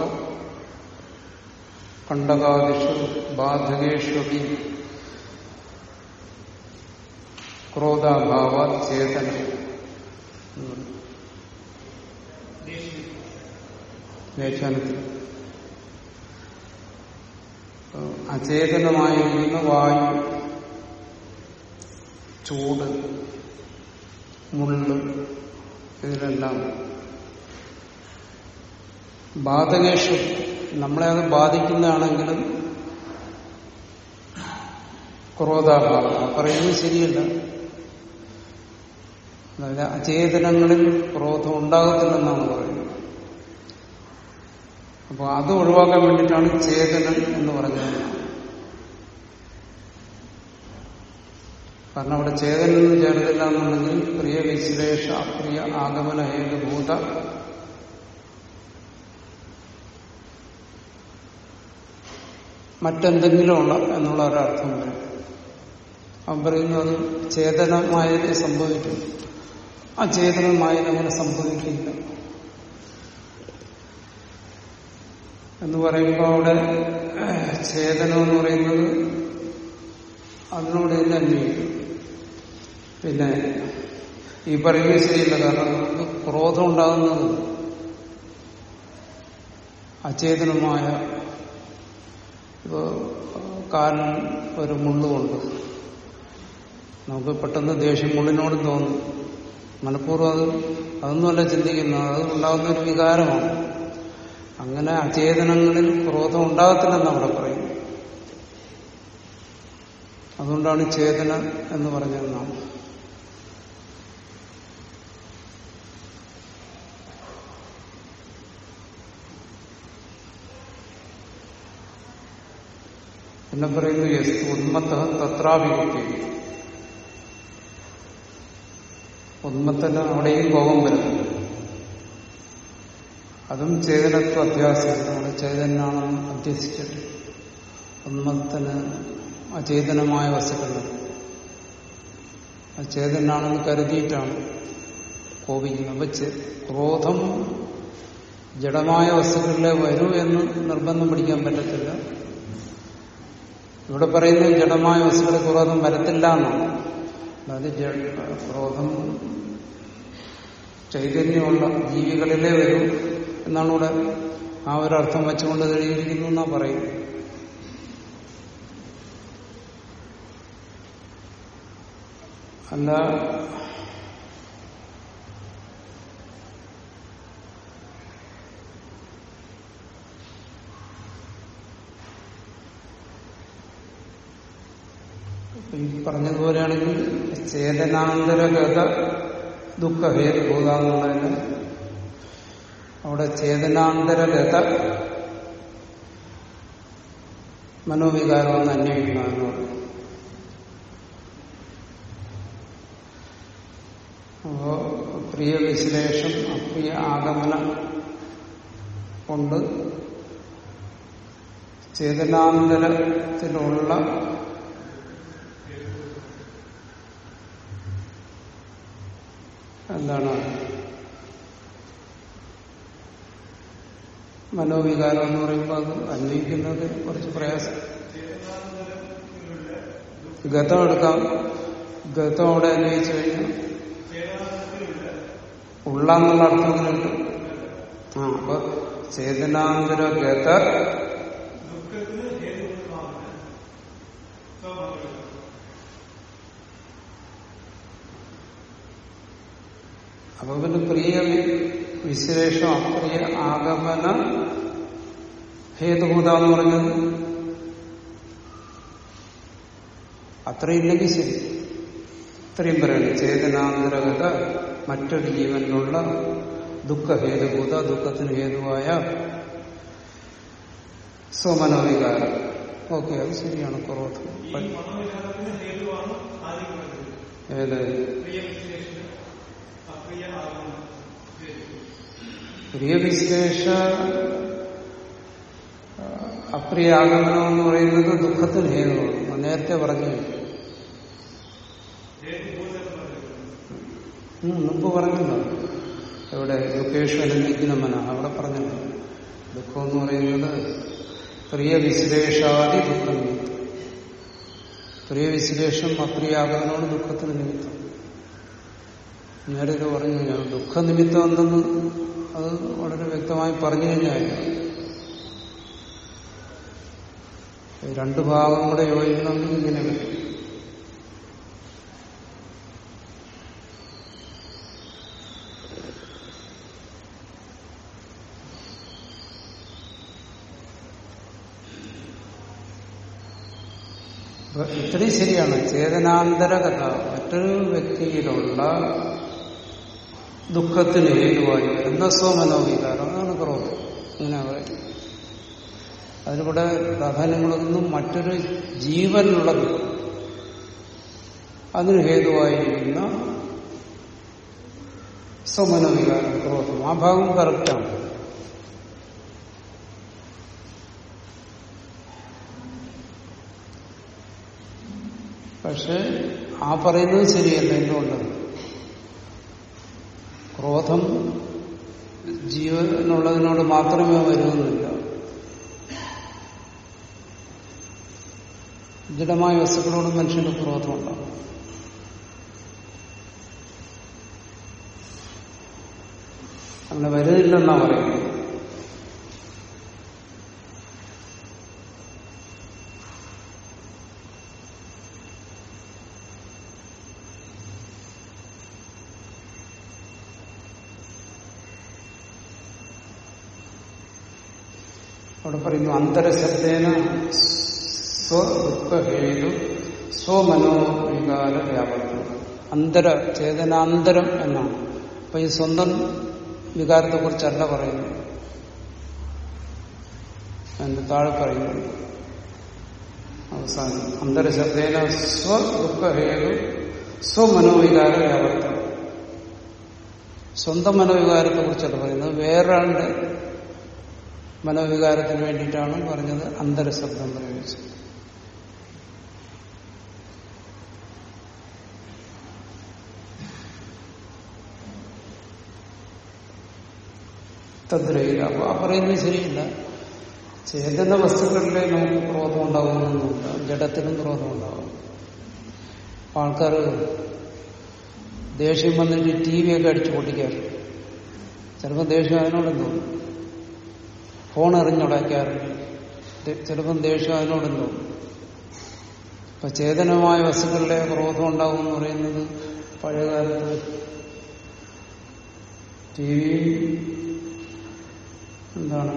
S1: കണ്ടകാദിഷു ബാധകേഷു അപി ക്രോധാഭാവ ചേതന. വ്യാഖ്യാനത്തിൽ അചേതനമായിരിക്കുന്ന വായു ചൂട് മുള്ള് ഇതിലെല്ലാം. ബാധകേഷു നമ്മളെ അത് ബാധിക്കുന്നതാണെങ്കിലും ക്രോധാഭാവം പറയുന്നത് ശരിയല്ല. അതായത് അചേതനങ്ങളിൽ ക്രോധം ഉണ്ടാകത്തില്ലെന്നാണ് പറയുന്നത്. അപ്പോൾ അത് ഒഴിവാക്കാൻ വേണ്ടിയിട്ടാണ് ചേതനൻ എന്ന് പറഞ്ഞത് കാരണം അവിടെ ചേതനൻ എന്ന് ചേർത്തില്ല എന്നുണ്ടെങ്കിൽ പ്രിയ വിശ്ലേഷ അപ്രിയ ആഗമന ഏകഭൂത. മറ്റെന്തെങ്കിലും ഉള്ള എന്നുള്ള ഒരർത്ഥം വരും. അവൻ പറയുന്നു അത് ചേതനമായതിനെ സംഭവിക്കും. ആ ചേതനമായ അങ്ങനെ സംഭവിക്കില്ല. എന്ന് പറയുമ്പോൾ അവിടെ ചേതനം എന്ന് പറയുന്നത് അതിനോട് തന്നെ അന്വേഷിക്കും. പിന്നെ ഈ പറയുന്നത് ശരിയല്ല കാരണം നമുക്ക് ക്രോധം ഉണ്ടാകുന്നത് അചേതനമായ ഇപ്പോ കാലിൽ ഒരു മുള്ളുകൊണ്ട് നമുക്ക് പെട്ടെന്ന് ദേഷ്യം മുള്ളിനോട് തോന്നും. മനഃപൂർവം അത് അതൊന്നുമല്ല ചിന്തിക്കുന്നത്. അത് ഉണ്ടാകുന്ന ഒരു വികാരമാണ്. അങ്ങനെ അചേതനങ്ങളിൽ ക്രോധം ഉണ്ടാകത്തില്ലെന്ന് അവിടെ പറയും. അതുകൊണ്ടാണ് ചേതന എന്ന് പറഞ്ഞതെന്നാണ് പിന്നെ പറയുന്നു യസ് ഉന്മത്ത തത്രാഭിമുക്തി ഉന്മത്തന് അവിടെയും കോപം വരുന്നുണ്ട്. അതും ചേതനത്വ അധ്യാസിക്കുന്നതാണ് ചേതനാണെന്ന് അധ്യസിച്ചിട്ട് ഉന്മത്തന് അചേതനമായ വസ്തുക്കൾ അചേതനാണെന്ന് കരുതിയിട്ടാണ് കോപിക്കുന്നത്. ക്രോധം ജഡമായ വസ്തുക്കളിലെ വരൂ എന്ന് നിർബന്ധം പിടിക്കാൻ പറ്റത്തില്ല. ഇവിടെ പറയുന്നത് ജഡമായ വസ്തുക്കളെ ക്രോധം വരത്തില്ല എന്നാണ്. അതായത് ക്രോധം ചൈതന്യമുള്ള ജീവികളിലെ വരൂ എന്നാണ് ഇവിടെ ആ ഒരു അർത്ഥം വെച്ചുകൊണ്ട് തെളിയിരിക്കുന്നു എന്നാ പറയും. അല്ല പറഞ്ഞതുപോലെയാണെങ്കിൽ ചേതനാന്തരഗത ദുഃഖഹേതുഭൂത എന്നുള്ളതിന് അവിടെ ചേതനാന്തരഗത മനോവികാരമെന്ന് പറഞ്ഞു. അപ്പോ പ്രിയ വിശ്ലേഷം അപ്രിയ ആഗമനം കൊണ്ട് ചേതനാന്തരത്തിലുള്ള എന്താണ്? മനോവികാരം എന്ന് പറയുമ്പോൾ അത് അന്വയിക്കുന്നത് കുറച്ച് പ്രയാസം. ഗതം എടുക്കാം. ഗതം അവിടെ അന്വയിച്ചു കഴിഞ്ഞാൽ ഉള്ള എന്നുള്ള അർത്ഥത്തിലുണ്ട് ആ അപ്പൊ ചേതനാന്തര ഗത അപ്പൊ പിന്നെ പ്രിയ വിശേഷം അപ്രിയ ആഗമന ഹേതുഭൂത എന്ന് പറഞ്ഞത് അത്രയില്ലെങ്കിൽ ശരി. ഇത്രയും പറയുന്നത് ചേതനാന്തരഗത മറ്റൊരു ജീവനിലുള്ള ദുഃഖഹേതുഭൂത ദുഃഖത്തിന് ഹേതുവായ സ്വമനോവികാരം. ഓക്കെ അത് ശരിയാണ്. കുറവ് ഏത്? പ്രിയവിശ്ലേഷ അപ്രിയ ആഗമനം എന്ന് പറയുന്നത് ദുഃഖത്തിന് ഹേതുവാണ്. നേരത്തെ പറഞ്ഞു മുമ്പ് പറഞ്ഞല്ലോ. എവിടെ? ദുഃഖേഷു അനന്തിക്കുന്ന മന അവിടെ പറഞ്ഞല്ലോ. ദുഃഖം എന്ന് പറയുന്നത് പ്രിയ വിശ്ലേഷാദി ദുഃഖം. പ്രിയ വിശ്ലേഷം അപ്രിയാകുന്നതോട് ദുഃഖത്തിന് നിമിത്തം. നേരത്തെ പറഞ്ഞു ഞാൻ ദുഃഖനിമിത്തം എന്തെന്ന് അത് വളരെ വ്യക്തമായി പറഞ്ഞു കഴിഞ്ഞാൽ രണ്ട് ഭാഗം കൂടെ യോജിക്കണമെങ്കിൽ ഇങ്ങനെ ഇത്രയും ശരിയാണ്. ചേതനാന്തര കഥ മറ്റൊരു വ്യക്തിയിലുള്ള ദുഃഖത്തിന് ഹേതുവായി വരുന്ന സ്വമനോവികാരം? അതാണ് ക്രോധം ഇങ്ങനെ പറയും അതിലൂടെ പ്രാധാന്യങ്ങളൊന്നും മറ്റൊരു ജീവനുള്ളത് അതിന് ഹേതുവായിരിക്കുന്ന സ്വമനോവികാരം ക്രോധം. ആ ഭാഗം കറക്റ്റാണ് പക്ഷെ ആ പറയുന്നത് ശരിയല്ല എന്തുകൊണ്ട് ക്രോധം ജീവനുള്ളതിനോട് മാത്രമേ വരുന്നില്ല ജഡമായ വസ്തുക്കളോട് മനുഷ്യന് ക്രോധമുണ്ടാകും അങ്ങനെ വരുന്നില്ലെന്നാ പറയുന്നത്. അവിടെ പറയുന്നു അന്തരശബ്ദേന സ്വദുഃഖഹേതു സ്വമനോവികാര വ്യാപനം അന്തര ചേതനാന്തരം എന്നാണ്. അപ്പൊ ഈ സ്വന്തം വികാരത്തെ കുറിച്ചല്ല പറയുന്നത്. അതിന്റെ താഴെ പറയുന്നു. അവസാനം അന്തരശബ്ദേന സ്വദുഃഖഹേതു സ്വമനോവികാര വ്യാപനം സ്വന്തം മനോവികാരത്തെ കുറിച്ചല്ല പറയുന്നത്. വേറൊരാളുടെ മനോവികാരത്തിന് വേണ്ടിയിട്ടാണ് പറഞ്ഞത് അന്തരശബ്ദം പ്രയോഗിച്ചത്. തദ്രയില്ല അപ്പൊ ആ പറയുന്നത് ശരിയില്ല. ചേതന വസ്തുക്കളിലെ നമുക്ക് ക്രോധം ഉണ്ടാകുന്നൊന്നുമില്ല ജഡത്തിനും ക്രോധം ഉണ്ടാകും. ആൾക്കാർ ദേഷ്യം വന്നിട്ട് ടി വി ഒക്കെ അടിച്ചു പൊട്ടിക്കാറ് ചിലപ്പോൾ ദേഷ്യം അതിനോടെന്തോ ഫോൺ എറിഞ്ഞുടയ്ക്കാറുണ്ട് ചിലപ്പം ദേഷ്യം അതിനോടുണ്ടോ? ഇപ്പൊ ചേതനമായ വസ്തുക്കളുടെ ക്രോധം ഉണ്ടാവും എന്ന് പറയുന്നത് പഴയകാലത്ത് ടി വി എന്താണ്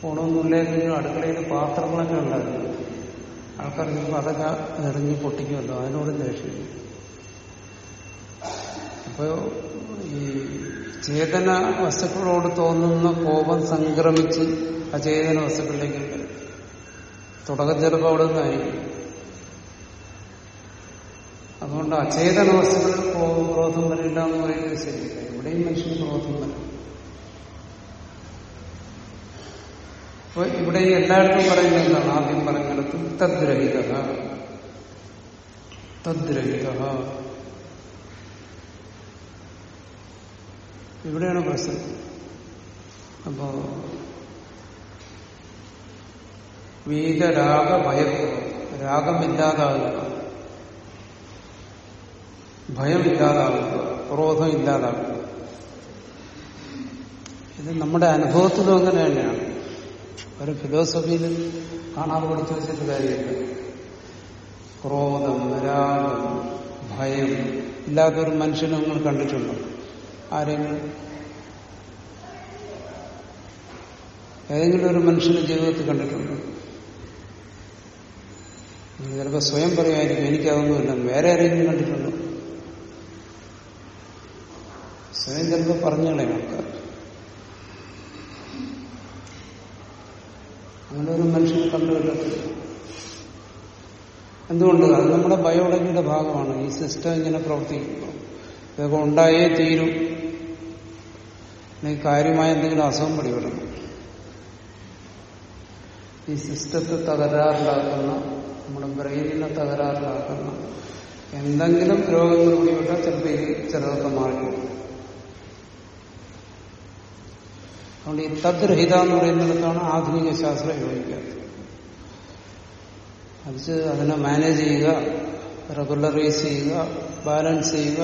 S1: ഫോണൊന്നുമില്ലെങ്കിലും അടുക്കളയിൽ പാത്രങ്ങളൊക്കെ ഉണ്ടായിരുന്നു. ആൾക്കാർ അതൊക്കെ എറിഞ്ഞ് പൊട്ടിക്കുമല്ലോ അതിനോട് ദേഷ്യം. അപ്പോ ഈ ചേതന വസ്തുക്കളോട് തോന്നുന്ന കോപം സംക്രമിച്ച് അചേതന വസ്തുക്കളിലേക്ക് തുടക്കം ചിലപ്പോൾ അവിടെ നിന്നായിരിക്കും അതുകൊണ്ട് അചേതന വസ്തുക്കളിൽ കോപം ക്രോധം വരില്ല എന്ന് പറയുന്നത് ശരിയില്ല. ഇവിടെയും മനുഷ്യന് ക്രോധം വരും അപ്പൊ ഇവിടെ എല്ലായിടത്തും പറയുന്നത് എന്താണ്? ആദ്യം പറഞ്ഞിടത്ത് തദ്രഹിത തദ്രഹിത ഇവിടെയാണ് പ്രശ്നം. അപ്പോ വീതരാഗ ഭയക്രോധം രാഗമില്ലാതാകുക. ഭയമില്ലാതാകുക ക്രോധം ഇല്ലാതാകുക ഇത് നമ്മുടെ അനുഭവത്തിലും അങ്ങനെ തന്നെയാണ്. ഒരു ഫിലോസഫിയിൽ കാണാതെ പഠിച്ചു വെച്ചിട്ട് കാര്യമില്ല. ക്രോധം രാഗം ഭയം ഇല്ലാത്തൊരു മനുഷ്യനെ നിങ്ങൾ കണ്ടിട്ടുണ്ടോ? ആരെങ്കിലും? ഏതെങ്കിലും ഒരു മനുഷ്യന്റെ ജീവിതത്തിൽ കണ്ടിട്ടുണ്ടോ? ചിലപ്പോൾ സ്വയം പറയുമായിരിക്കും എനിക്കതൊന്നുമില്ല. വേറെ ആരെങ്കിലും കണ്ടിട്ടുണ്ടോ? സ്വയം ചിലപ്പോൾ പറഞ്ഞോളേ ആൾക്കാർ. അങ്ങനെ ഒരു മനുഷ്യനെ കണ്ടുകിട്ടത്തില്ല എന്തുകൊണ്ട്? അത് നമ്മുടെ ബയോളജിയുടെ ഭാഗമാണ്. ഈ സിസ്റ്റം ഇങ്ങനെ പ്രവർത്തിക്കുന്നു ഇതൊക്കെ ഉണ്ടായേ തീരും. അല്ലെങ്കിൽ കാര്യമായ എന്തെങ്കിലും അസുഖം പിടിപെടണം ഈ സിസ്റ്റത്തെ തകരാറിലാക്കുന്ന നമ്മുടെ ബ്രെയിനിനെ തകരാറിലാക്കുന്ന എന്തെങ്കിലും രോഗങ്ങൾ പിടിപെട്ടാൽ ചിലപ്പോൾ ഇത് ചിലതൊക്കെ മാറി അതുകൊണ്ട് ഈ തദ്രഹിത എന്ന് പറയുന്നിടത്താണ് ആധുനിക ശാസ്ത്രം യോജിക്കാത്തത് അത് അതിനെ മാനേജ് ചെയ്യുക റെഗുലറൈസ് ചെയ്യുക ബാലൻസ് ചെയ്യുക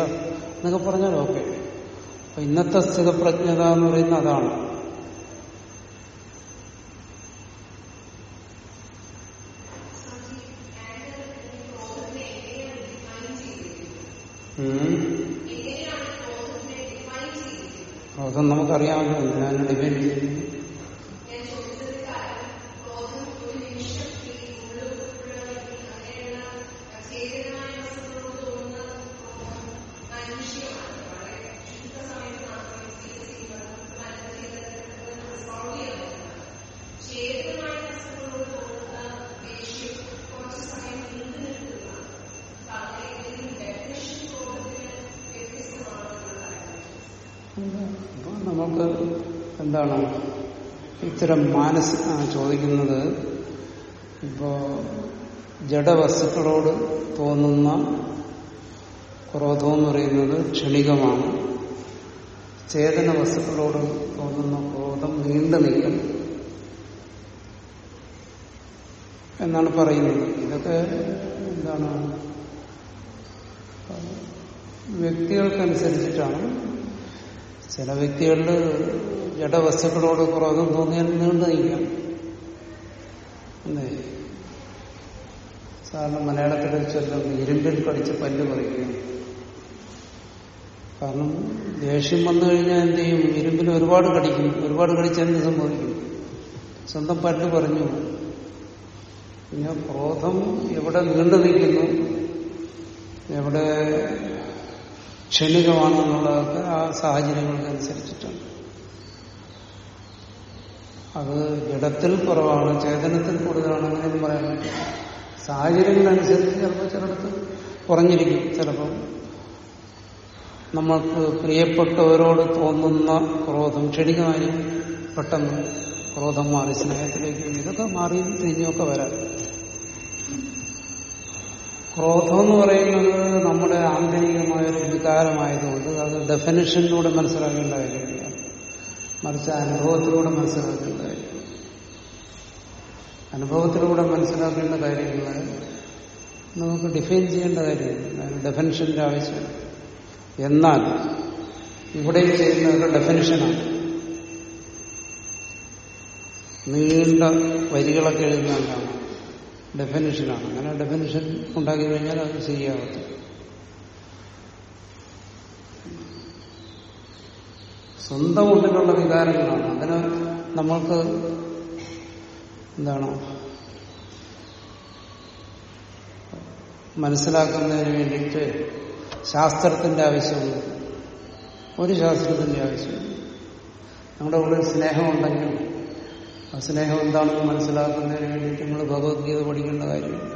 S1: എന്നൊക്കെ പറഞ്ഞാൽ ഓക്കെ. അപ്പൊ ഇന്നത്തെ സ്ഥിതപ്രജ്ഞത എന്ന് പറയുന്നത് അതാണ്. അതൊന്നും നമുക്കറിയാമല്ലോ ഞാൻ ഡിപെൻഡ് ചെയ്യുന്നു അപ്പൊ നമുക്ക് എന്താണ് ഇത്തരം മാനസ് ചോദിക്കുന്നത് ഇപ്പോ ജഡവസ്തുക്കളോട് തോന്നുന്ന ക്രോധം എന്ന് പറയുന്നത് ക്ഷണികമാണ്. ചേതന വസ്തുക്കളോട് തോന്നുന്ന ക്രോധം നീണ്ടു നിൽക്കും എന്നാണ് പറയുന്നത്. ഇതൊക്കെ എന്താണ്? വ്യക്തികൾക്കനുസരിച്ചിട്ടാണ് ചില വ്യക്തികളിൽ ജഡവസ്തുക്കളോട് ക്രോധം തോന്നിയാൽ നീണ്ടു നിൽക്കാം അല്ലേ? സാറിന് മലയാളത്തിൽ ചൊല്ലും ഇരുമ്പിൽ കടിച്ച് പല്ല് പറിക്കും കാരണം ദേഷ്യം വന്നു കഴിഞ്ഞാൽ എന്ത് ചെയ്യും? ഇരുമ്പിൽ ഒരുപാട് കടിക്കും. ഒരുപാട് കടിച്ചാൽ എന്ത് സംഭവിക്കും? സ്വന്തം പല്ല് പറഞ്ഞു പിന്നെ ക്രോധം എവിടെ നീണ്ടു നിൽക്കുന്നു എവിടെ ക്ഷണികമാണെന്നുള്ളതൊക്കെ ആ സാഹചര്യങ്ങൾക്കനുസരിച്ചിട്ടുണ്ട്. അത് ജഡത്തിൽ കുറവാണ് ചേതനത്തിൽ കൂടുതലാണ് അങ്ങനെയൊന്നും പറയാൻ പറ്റില്ല. സാഹചര്യങ്ങളനുസരിച്ച് ചിലപ്പോൾ ചിലടത്ത് കുറഞ്ഞിരിക്കും. ചിലപ്പം നമ്മൾക്ക് പ്രിയപ്പെട്ടവരോട് തോന്നുന്ന ക്രോധം ക്ഷണികമായി പെട്ടെന്ന് ക്രോധം മാറി സ്നേഹത്തിലേക്ക് ഇതൊക്കെ മാറി തിരിഞ്ഞൊക്കെ വരാം ക്രോധം എന്ന് പറയുന്നത് നമ്മുടെ ആന്തരികമായ ഒരു വികാരമായതുകൊണ്ട് അത് ഡെഫിനിഷനിലൂടെ മനസ്സിലാക്കേണ്ട കാര്യമില്ല. മറിച്ച് അനുഭവത്തിലൂടെ മനസ്സിലാക്കേണ്ട കാര്യം അനുഭവത്തിലൂടെ മനസ്സിലാക്കേണ്ട കാര്യങ്ങൾ നമുക്ക് ഡിഫൈൻ ചെയ്യേണ്ട കാര്യമില്ല. അതിന് ഡെഫിനിഷന്റെ എന്നാൽ ഇവിടെ ചെയ്യുന്ന ഡെഫിനിഷനാണ് നീണ്ട വരികളൊക്കെ എഴുതുന്നതാണ്. ഡെഫിനിഷനാണ്. അങ്ങനെ ഡെഫനിഷൻ ഉണ്ടാക്കി കഴിഞ്ഞാൽ അത് ശരിയാകത്തില്ല സ്വന്തം ഉള്ളിലുള്ള വികാരങ്ങളാണ്. അതിന് നമ്മൾക്ക് എന്താണ്? മനസ്സിലാക്കുന്നതിന് വേണ്ടിയിട്ട് ശാസ്ത്രത്തിന്റെ ആവശ്യമുണ്ട്. ഒരു ശാസ്ത്രത്തിന്റെ ആവശ്യമില്ല. നമ്മുടെ ഉള്ളിൽ സ്നേഹമുണ്ടെങ്കിൽ ആ സ്നേഹം എന്താണെന്ന് മനസ്സിലാക്കുന്നതിന് വേണ്ടിയിട്ട് നമ്മൾ ഭഗവത്ഗീത പഠിക്കേണ്ട കാര്യമില്ല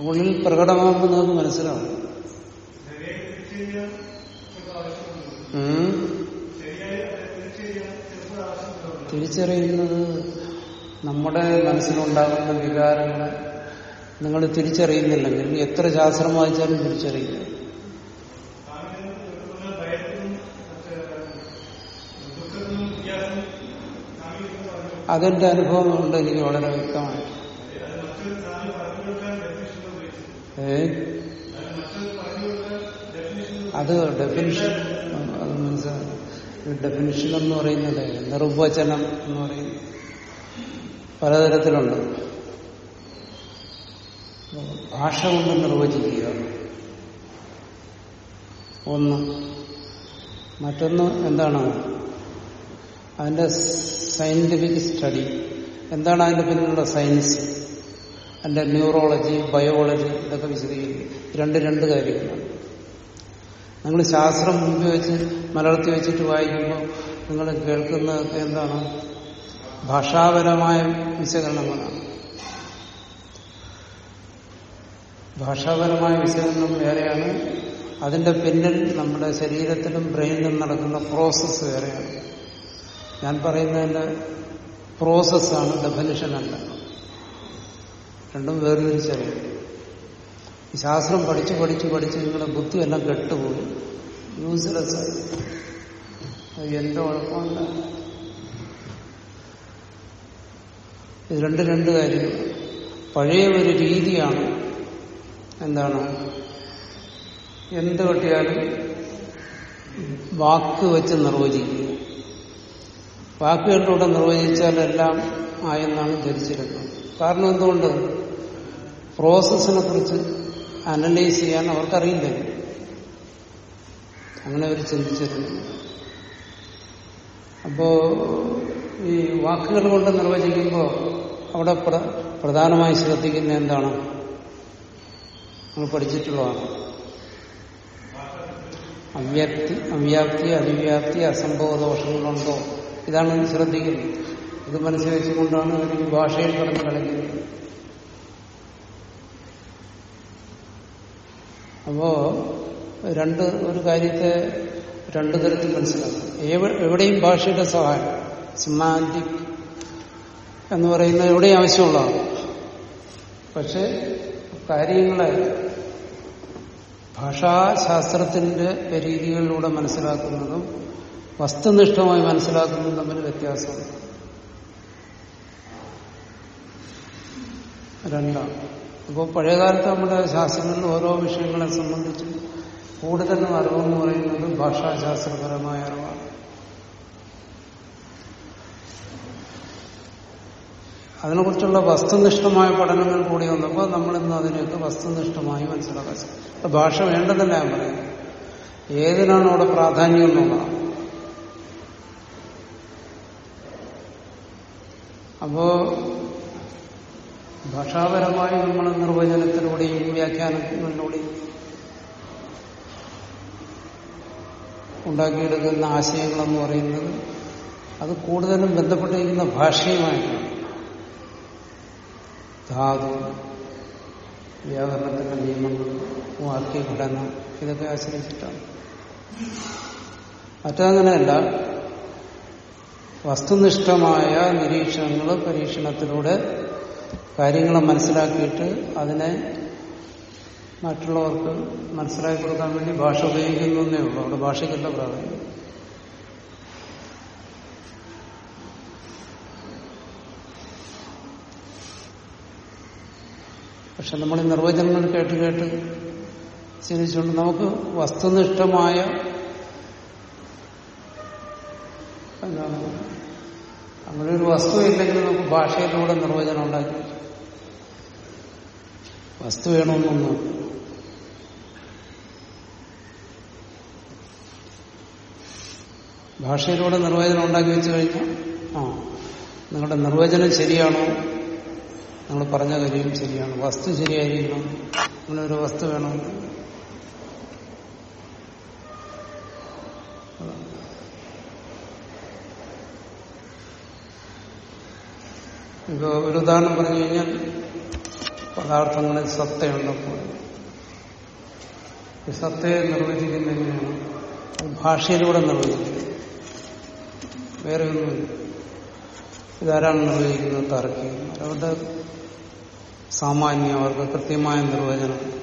S1: ഉള്ളിൽ പ്രകടമാകുമ്പോൾ നമുക്ക് മനസ്സിലാവും. തിരിച്ചറിയുന്നത് നമ്മുടെ മനസ്സിലുണ്ടാകുന്ന വികാരങ്ങളെ നിങ്ങൾ തിരിച്ചറിയുന്നില്ലെങ്കിൽ എത്ര ശാസ്ത്രം വായിച്ചാലും തിരിച്ചറിയില്ല. അതിന്റെ അനുഭവം കൊണ്ട് എനിക്ക് വളരെ വ്യക്തമായി. അത് ഡെഫിനിഷൻ അത് മനസ്സിലായി. ഡെഫിനിഷൻ എന്ന് പറയുന്നത് നിർവചനം എന്ന് പറയുന്നത് പലതരത്തിലുണ്ട്. ഭാഷ കൊണ്ട് നിർവചിക്കുക. ഒന്ന്. മറ്റൊന്ന് എന്താണ്? അതിന്റെ സയന്റിഫിക് സ്റ്റഡി എന്താണ് അതിന്റെ പിന്നിലുള്ള സയൻസ് അതിന്റെ ന്യൂറോളജി ബയോളജി ഇതൊക്കെ വിശദീകരിക്കും. രണ്ട് രണ്ട് കാര്യങ്ങളാണ്. നിങ്ങൾ ശാസ്ത്രം മുമ്പിൽ വെച്ച് മലർത്തി വെച്ചിട്ട് വായിക്കുമ്പോൾ നിങ്ങൾ കേൾക്കുന്നതൊക്കെ എന്താണ്? ഭാഷാപരമായ വിശകലനങ്ങളാണ്. ഭാഷാപരമായ വിശകലനം വേറെയാണ്. അതിന്റെ പിന്നിൽ നമ്മുടെ ശരീരത്തിലും ബ്രെയിനിലും നടക്കുന്ന പ്രോസസ്സ് വേറെയാണ്. ഞാൻ പറയുന്നതിന്റെ പ്രോസസ്സാണ് ഡെഫനിഷൻ അല്ല. രണ്ടും വേർതിരിച്ചറിയാം ശാസ്ത്രം പഠിച്ച് പഠിച്ച് പഠിച്ച് നിങ്ങളുടെ ബുദ്ധി എല്ലാം കെട്ടുപോയി. യൂസ്ലെസ് ആയി അത് എന്റെ കുഴപ്പമില്ല ഇത് രണ്ട് രണ്ട് കാര്യങ്ങൾ. പഴയ ഒരു രീതിയാണ് എന്താണ്? എന്ത് കിട്ടിയാലും വാക്ക് വെച്ച് നിർവചിക്കുക. വാക്കുകളിലൂടെ നിർവചിച്ചാൽ എല്ലാം ആയെന്നാണ് ധരിച്ചിരുന്നത് കാരണം എന്തുകൊണ്ട്? പ്രോസസ്സിനെ കുറിച്ച് അനലൈസ് ചെയ്യാൻ അവർക്കറിയില്ല? അങ്ങനെ അവർ ചിന്തിച്ചിരുന്നു. അപ്പോ ഈ വാക്കുകൾ കൊണ്ട് നിർവചിക്കുമ്പോൾ അവിടെ പ്ര- പ്രധാനമായി ശ്രദ്ധിക്കുന്ന എന്താണ്? നമ്മൾ പഠിച്ചിട്ടുള്ളതാണ്. അവ്യാപ്തി അവ്യാപ്തി അതിവ്യാപ്തി അസംഭവ ദോഷങ്ങളുണ്ടോ ഇതാണ് ശ്രദ്ധിക്കുന്നത്. ഇത് മനസ്സിൽ വെച്ചുകൊണ്ടാണ് അവർ ഈ ഭാഷയിൽ പറഞ്ഞു കളിക്കുന്നത്. അപ്പോ രണ്ട് ഒരു കാര്യത്തെ രണ്ടു തരത്തിൽ മനസ്സിലാക്കാം. എവിടെയും ഭാഷയുടെ സഹായം സിമാന്റിക് എന്ന് പറയുന്ന എവിടെയും ആവശ്യമുള്ളതാണ്. പക്ഷെ കാര്യങ്ങളെ ഭാഷാശാസ്ത്രത്തിന്റെ രീതികളിലൂടെ മനസ്സിലാക്കുന്നതും വസ്തുനിഷ്ഠമായി മനസ്സിലാക്കുന്നതും തമ്മിൽ വ്യത്യാസമുണ്ട് രണ്ടാണ് അപ്പോൾ പഴയകാലത്ത് നമ്മുടെ ശാസ്ത്രങ്ങളിൽ ഓരോ വിഷയങ്ങളെ സംബന്ധിച്ച് കൂടുതലും അറിവെന്ന് പറയുന്നത് ഭാഷാശാസ്ത്രപരമായ അറിവാണ്. അതിനെക്കുറിച്ചുള്ള വസ്തുനിഷ്ഠമായ പഠനങ്ങൾ കൂടി വന്നപ്പോൾ നമ്മളിന്ന് അതിനെയൊക്കെ വസ്തുനിഷ്ഠമായി മനസ്സിലാക്കാൻ ഭാഷ വേണ്ടതല്ല ഞാൻ പറയുന്നത്. ഏതിനാണ് അവിടെ പ്രാധാന്യം എന്നുള്ളതാണ്. അപ്പോ ഭാഷാപരമായി നമ്മൾ നിർവചനത്തിലൂടെയും വ്യാഖ്യാനങ്ങളിലൂടെയും ഉണ്ടാക്കിയെടുക്കുന്ന ആശയങ്ങളെന്ന് പറയുന്നത് അത് കൂടുതലും ബന്ധപ്പെട്ടിരിക്കുന്ന ഭാഷയുമായിട്ടാണ്. ധാതു വ്യാകരണത്തിന്റെ നിയമങ്ങൾ വാക്യഘടന ഇതൊക്കെ ആശ്രയിച്ചിട്ടാണ്. മറ്റങ്ങനെയല്ല വസ്തുനിഷ്ഠമായ നിരീക്ഷണങ്ങൾ പരീക്ഷണത്തിലൂടെ കാര്യങ്ങളെ മനസ്സിലാക്കിയിട്ട് അതിനെ മറ്റുള്ളവർക്ക് മനസ്സിലാക്കി കൊടുക്കാൻ വേണ്ടി ഭാഷ ഉപയോഗിക്കുന്നു എന്നേ ഉള്ളൂ. അവിടെ ഭാഷയ്ക്കല്ല പ്രാധാന്യം. പക്ഷെ നമ്മൾ ഈ നിർവചനങ്ങൾ കേട്ട് കേട്ട് ശീലിച്ചുകൊണ്ട് നമുക്ക് വസ്തുനിഷ്ഠമായ ഒരു വസ്തു ഇല്ലെങ്കിൽ നമുക്ക് ഭാഷയിലൂടെ നിർവചനം ഉണ്ടാക്കി. വസ്തു വേണമെന്നൊന്നും. ഭാഷയിലൂടെ നിർവചനം ഉണ്ടാക്കി വെച്ചു കഴിഞ്ഞാൽ ആ നിങ്ങളുടെ നിർവചനം ശരിയാണോ? നിങ്ങൾ പറഞ്ഞ കാര്യം ശരിയാണ്. വസ്തു ശരിയായിരിക്കണം. അങ്ങനെ ഒരു വസ്തു വേണമെന്ന് ഇപ്പൊ ഒരു ഉദാഹരണം പറഞ്ഞു കഴിഞ്ഞാൽ പദാർത്ഥങ്ങളിൽ സത്തയുണ്ടപ്പോൾ. ഈ സത്തയെ നിർവചിക്കുന്ന ഭാഷയിലൂടെ നിർവചിക്കുന്നത് വേറെ ഒന്നുമില്ല. ഇതാരാണ് നിർവചിക്കുന്നത്? തർക്കിക്കുന്നത് അവരുടെ സാമാന്യം അവർക്ക് കൃത്യമായ നിർവചനം.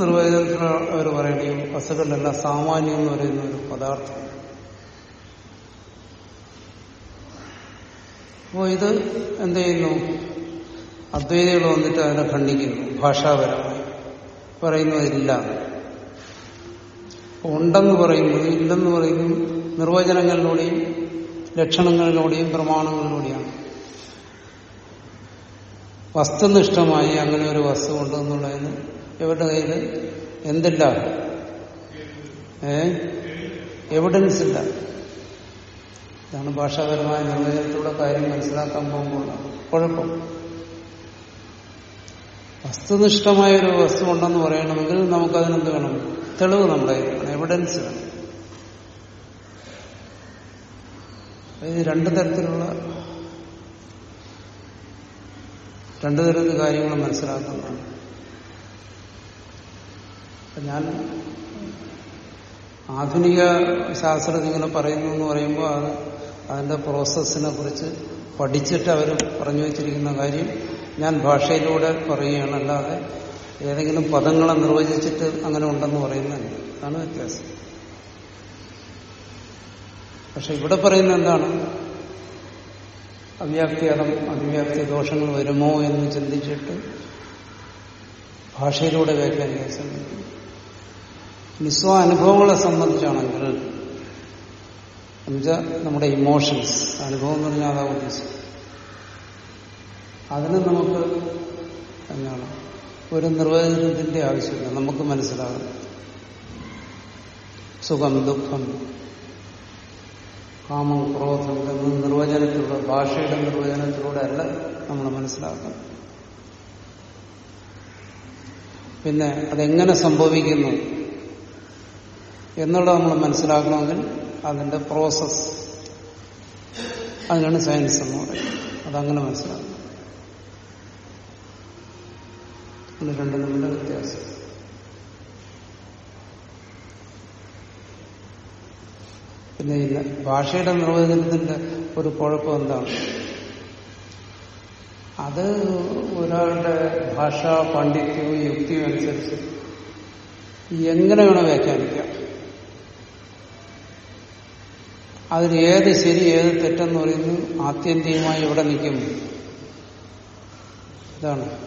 S1: നിർവചനത്തിൽ അവർ പറയണേ വസ്തുക്കളിലല്ല സാമാന്യം എന്ന് പറയുന്ന ഒരു പദാർത്ഥം. അപ്പോൾ ഇത് എന്ത് ചെയ്യുന്നു? അദ്വൈതികൾ വന്നിട്ട് അതിനെ ഖണ്ഡിക്കുന്നു. ഭാഷാപരമായി. പറയുന്നു ഇല്ല ഉണ്ടെന്ന് പറയുന്നു ഇല്ലെന്ന് പറയുന്നു നിർവചനങ്ങളിലൂടെയും ലക്ഷണങ്ങളിലൂടെയും പ്രമാണങ്ങളിലൂടെയാണ്. വസ്തുനിഷ്ഠമായി അങ്ങനെ ഒരു വസ്തു ഉണ്ട് എന്നുള്ളതിന് ഇവരുടെ കയ്യിൽ? എന്തില്ല. ഏ? എവിഡൻസ് ഇല്ല. ഇതാണ് ഭാഷാപരമായ നിർവചനത്തിലൂടെ കാര്യം മനസ്സിലാക്കാൻ പോകുമ്പോൾ കുഴപ്പം. വസ്തുനിഷ്ഠമായ ഒരു വസ്തു ഉണ്ടെന്ന് പറയണമെങ്കിൽ നമുക്കതിനെന്ത് വേണം? തെളിവ് നമ്മുടെ എവിഡൻസ് വേണം. ഇത് രണ്ടു തരത്തിലുള്ള രണ്ടു തരത്തിൽ കാര്യങ്ങൾ മനസ്സിലാക്കുന്നതാണ്. ഞാൻ ആധുനിക ശാസ്ത്രജ്ഞനെ പറയുന്നു എന്ന് പറയുമ്പോൾ അത് അതിന്റെ പ്രോസസ്സിനെ കുറിച്ച് പഠിച്ചിട്ട് അവർ പറഞ്ഞു വെച്ചിരിക്കുന്ന കാര്യം ഞാൻ ഭാഷയിലൂടെ പറയുകയാണ്. അല്ലാതെ ഏതെങ്കിലും പദങ്ങളെ നിർവചിച്ചിട്ട് അങ്ങനെ ഉണ്ടെന്ന് പറയുന്നില്ല അതാണ് വ്യത്യാസം. പക്ഷെ ഇവിടെ പറയുന്ന എന്താണ്? അവ്യാപ്തി അതം അതിവ്യാപ്തി ദോഷങ്ങൾ വരുമോ എന്ന് ചിന്തിച്ചിട്ട് ഭാഷയിലൂടെ വ്യാഖ്യാനിക്കാൻ ശ്രമിക്കും നിസ്വ അനുഭവങ്ങളെ സംബന്ധിച്ചാണെങ്കിൽ എന്നുവെച്ചാൽ നമ്മുടെ ഇമോഷൻസ് അനുഭവം എന്ന് പറഞ്ഞാൽ അതാ ഉദ്ദേശം അതിന് നമുക്ക് എന്താണ്? ഒരു നിർവചനത്തിന്റെ ആവശ്യമില്ല. നമുക്ക് മനസ്സിലാകും. സുഖം ദുഃഖം കാമം ക്രോധം എന്ന നിർവചനത്തിലൂടെ ഭാഷയുടെ നിർവചനത്തിലൂടെ അല്ല നമ്മൾ മനസ്സിലാക്കുന്നത്. പിന്നെ അതെങ്ങനെ സംഭവിക്കുന്നു എന്നുള്ളത് നമ്മൾ മനസ്സിലാക്കണമെങ്കിൽ അതിന്റെ പ്രോസസ് അതിനാണ് സയൻസ് എന്ന് പറയുന്നത്. അതങ്ങനെ മനസ്സിലാക്കണം അത് രണ്ടും തമ്മിലെ വ്യത്യാസം. പിന്നെ ഇല്ല ഭാഷയുടെ നിർവചനത്തിന്റെ ഒരു കുഴപ്പം എന്താണ്? അത് ഒരാളുടെ ഭാഷാ പാണ്ഡിത്യവും യുക്തിയും അനുസരിച്ച് എങ്ങനെ വേണം വ്യാഖ്യാനിക്കാം അതിൽ ഏത് ശരി ഏത് തെറ്റെന്ന് പറയുന്നു ആത്യന്തികമായി എവിടെ നിൽക്കും? ഇതാണ്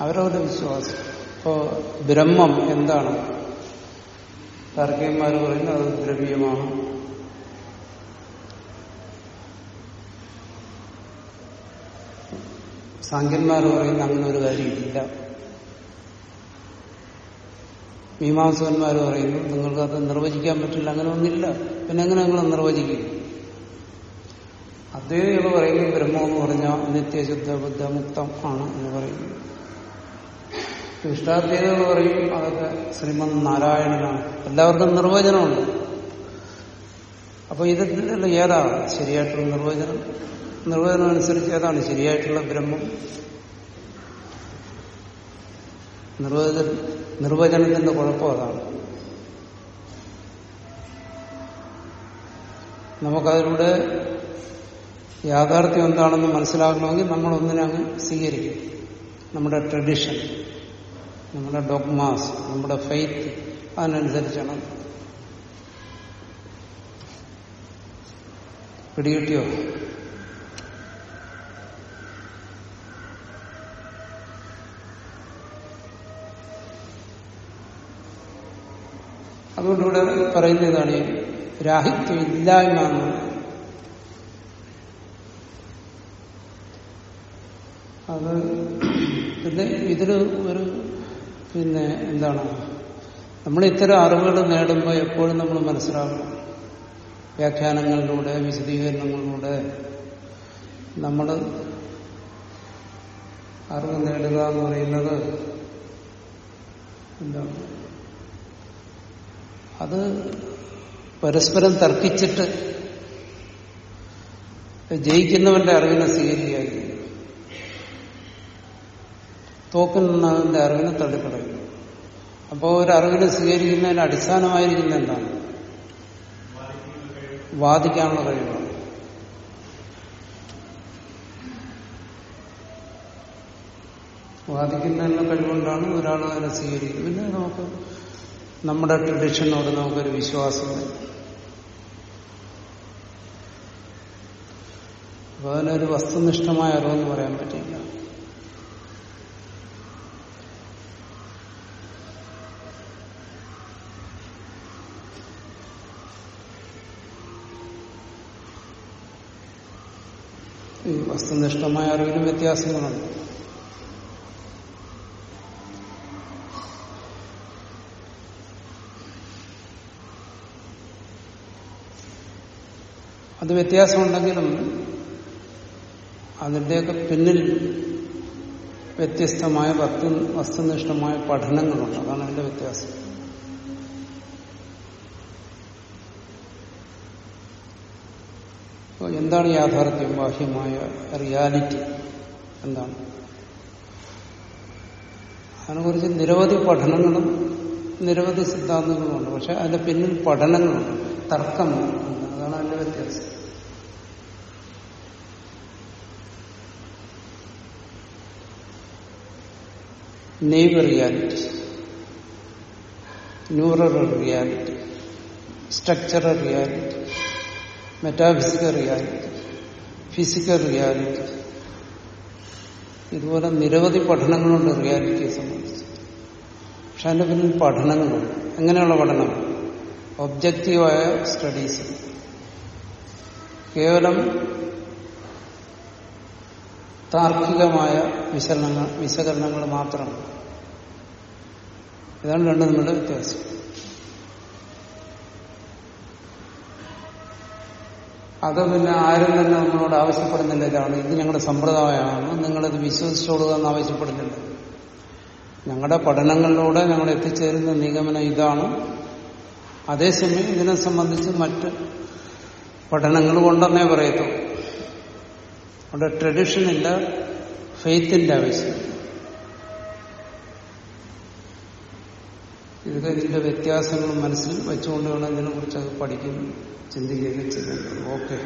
S1: അവരവരുടെ വിശ്വാസം. ഇപ്പോ ബ്രഹ്മം എന്താണ്? താർക്കികന്മാർ പറയുന്നത് അത് ദ്രവ്യമാണ്. സാങ്കന്മാർ പറയുന്ന അങ്ങനെ ഒരു കാര്യമില്ല. മീമാംസകന്മാർ പറയുന്നു നിങ്ങൾക്ക് അത് നിർവചിക്കാൻ പറ്റില്ല അങ്ങനെ ഒന്നില്ല പിന്നെ എങ്ങനെ നിങ്ങൾ നിർവചിക്കും? അദ്വൈതികൾ പറയുന്നു ബ്രഹ്മം എന്ന് പറഞ്ഞാൽ നിത്യശുദ്ധ ബുദ്ധ മുക്തം ആണ് എന്ന് പറയുന്നു. ഇഷ്ടാദ്വൈതികൾ പറയും അതൊക്കെ ശ്രീമന് നാരായണനാണ്. എല്ലാവർക്കും നിർവചനമുണ്ട്. അപ്പൊ ഇതിൽ ഏതാണ് ശരിയായിട്ടുള്ള നിർവചനം? നിർവചനം അനുസരിച്ച് ഏതാണ് ശരിയായിട്ടുള്ള ബ്രഹ്മം? നിർവചന നിർവചനത്തിന്റെ കുഴപ്പം അതാണ്. നമുക്കതിലൂടെ യാഥാർത്ഥ്യം എന്താണെന്ന് മനസ്സിലാക്കണമെങ്കിൽ നമ്മൾ ഒന്നിനങ്ങ് സ്വീകരിക്കും. നമ്മുടെ ട്രഡിഷൻ നമ്മുടെ ഡോഗ്മാസ് നമ്മുടെ ഫെയ്ത്ത് അതിനനുസരിച്ചാണ്. പിടികിട്ടിയോ? അതുകൊണ്ട് ഇവിടെ പറയുന്നതാണ് ഇതാണ് രാഹിത്യം ഇല്ലായ്മ അത് പിന്നെ ഇതിൽ ഒരു പിന്നെ എന്താണ്? നമ്മൾ ഇത്തരം അറിവുകൾ നേടുമ്പോൾ എപ്പോഴും നമ്മൾ മനസ്സിലാക്കണം വ്യാഖ്യാനങ്ങളിലൂടെ വിശദീകരണങ്ങളിലൂടെ നമ്മൾ അറിവ് നേടുക എന്ന് പറയുന്നത് എന്താണ്? അത് പരസ്പരം തർക്കിച്ചിട്ട് ജയിക്കുന്നവന്റെ അറിവിനെ സ്വീകരിക്കുക തോക്കുന്നവന്റെ അറിവിനെ തള്ളിക്കളയുന്നു. അപ്പോൾ ഒരു അറിവിനെ സ്വീകരിക്കുന്നതിന് അടിസ്ഥാനമായിരിക്കുന്ന എന്താണ്? വാദിക്കാനുള്ള കഴിവാണ്. വാദിക്കുന്നതിനുള്ള കഴിവുകൊണ്ടാണ് ഒരാൾ അതിനെ സ്വീകരിക്കുന്നത്. പിന്നെ നമുക്ക് നമ്മുടെ ട്രഡീഷനോട് നമുക്കൊരു വിശ്വാസം അപ്പൊ അതിനൊരു വസ്തുനിഷ്ഠമായ അറിവെന്ന് പറയാൻ പറ്റില്ല. ഈ വസ്തുനിഷ്ഠമായ അറിവിനും വ്യത്യാസങ്ങളുണ്ട്. അത് വ്യത്യാസമുണ്ടെങ്കിലും അതിന്റെയൊക്കെ പിന്നിൽ വ്യത്യസ്തമായ വസ്തു വസ്തുനിഷ്ഠമായ പഠനങ്ങളുണ്ട്. അതാണ് അതിന്റെ വ്യത്യാസം. എന്താണ് യാഥാർത്ഥ്യം? ബാഹ്യമായ റിയാലിറ്റി എന്താണ്? അതിനെക്കുറിച്ച് നിരവധി പഠനങ്ങളും നിരവധി സിദ്ധാന്തങ്ങളുമുണ്ട്. പക്ഷെ അതിന്റെ പിന്നിൽ പഠനങ്ങളുണ്ട്. തർക്കം. അതാണ് അതിന്റെ വ്യത്യാസം. Naive reality neural reality structural reality metaphysical reality physical reality ഇതുപോലെ നിരവധി പഠനങ്ങളുണ്ട് റിയാലിറ്റിയെ സംബന്ധിച്ച്. പക്ഷെ അതിന്റെ പിന്നിൽ പഠനങ്ങളുണ്ട്. എങ്ങനെയുള്ള പഠനം ഒബ്ജക്റ്റീവായ സ്റ്റഡീസ് കേവലം താർക്കികമായ വിശകലനങ്ങൾ വിശകലനങ്ങൾ മാത്രമാണ് ഇതാണ് രണ്ടും തമ്മിലുള്ള വ്യത്യാസം. അത് പിന്നെ ആരും തന്നെ നമ്മളോട് ആവശ്യപ്പെടുന്നില്ല ഇതാണ് ഇത് ഞങ്ങളുടെ സമ്പ്രദായമാണ് നിങ്ങളത് വിശ്വസിച്ചോളുക എന്ന് ആവശ്യപ്പെടുന്നില്ല. ഞങ്ങളുടെ പഠനങ്ങളിലൂടെ ഞങ്ങൾ എത്തിച്ചേരുന്ന നിഗമനം ഇതാണ്. അതേസമയം ഇതിനെ സംബന്ധിച്ച് മറ്റ് പഠനങ്ങൾ കൊണ്ടെന്നേ പറയത്തുള്ളൂ. അവിടെ ട്രഡിഷൻ ഇല്ല ഫെയ്ത്തിന്റെ ആവശ്യം. ഇതൊക്കെ ഇതിന്റെ വ്യത്യാസങ്ങൾ മനസ്സിൽ വെച്ചുകൊണ്ട് വേണം ഇതിനെ കുറിച്ച് പഠിക്കും ചിന്തിക്കുകയൊക്കെ ചെയ്യുന്നത്. ഓക്കെ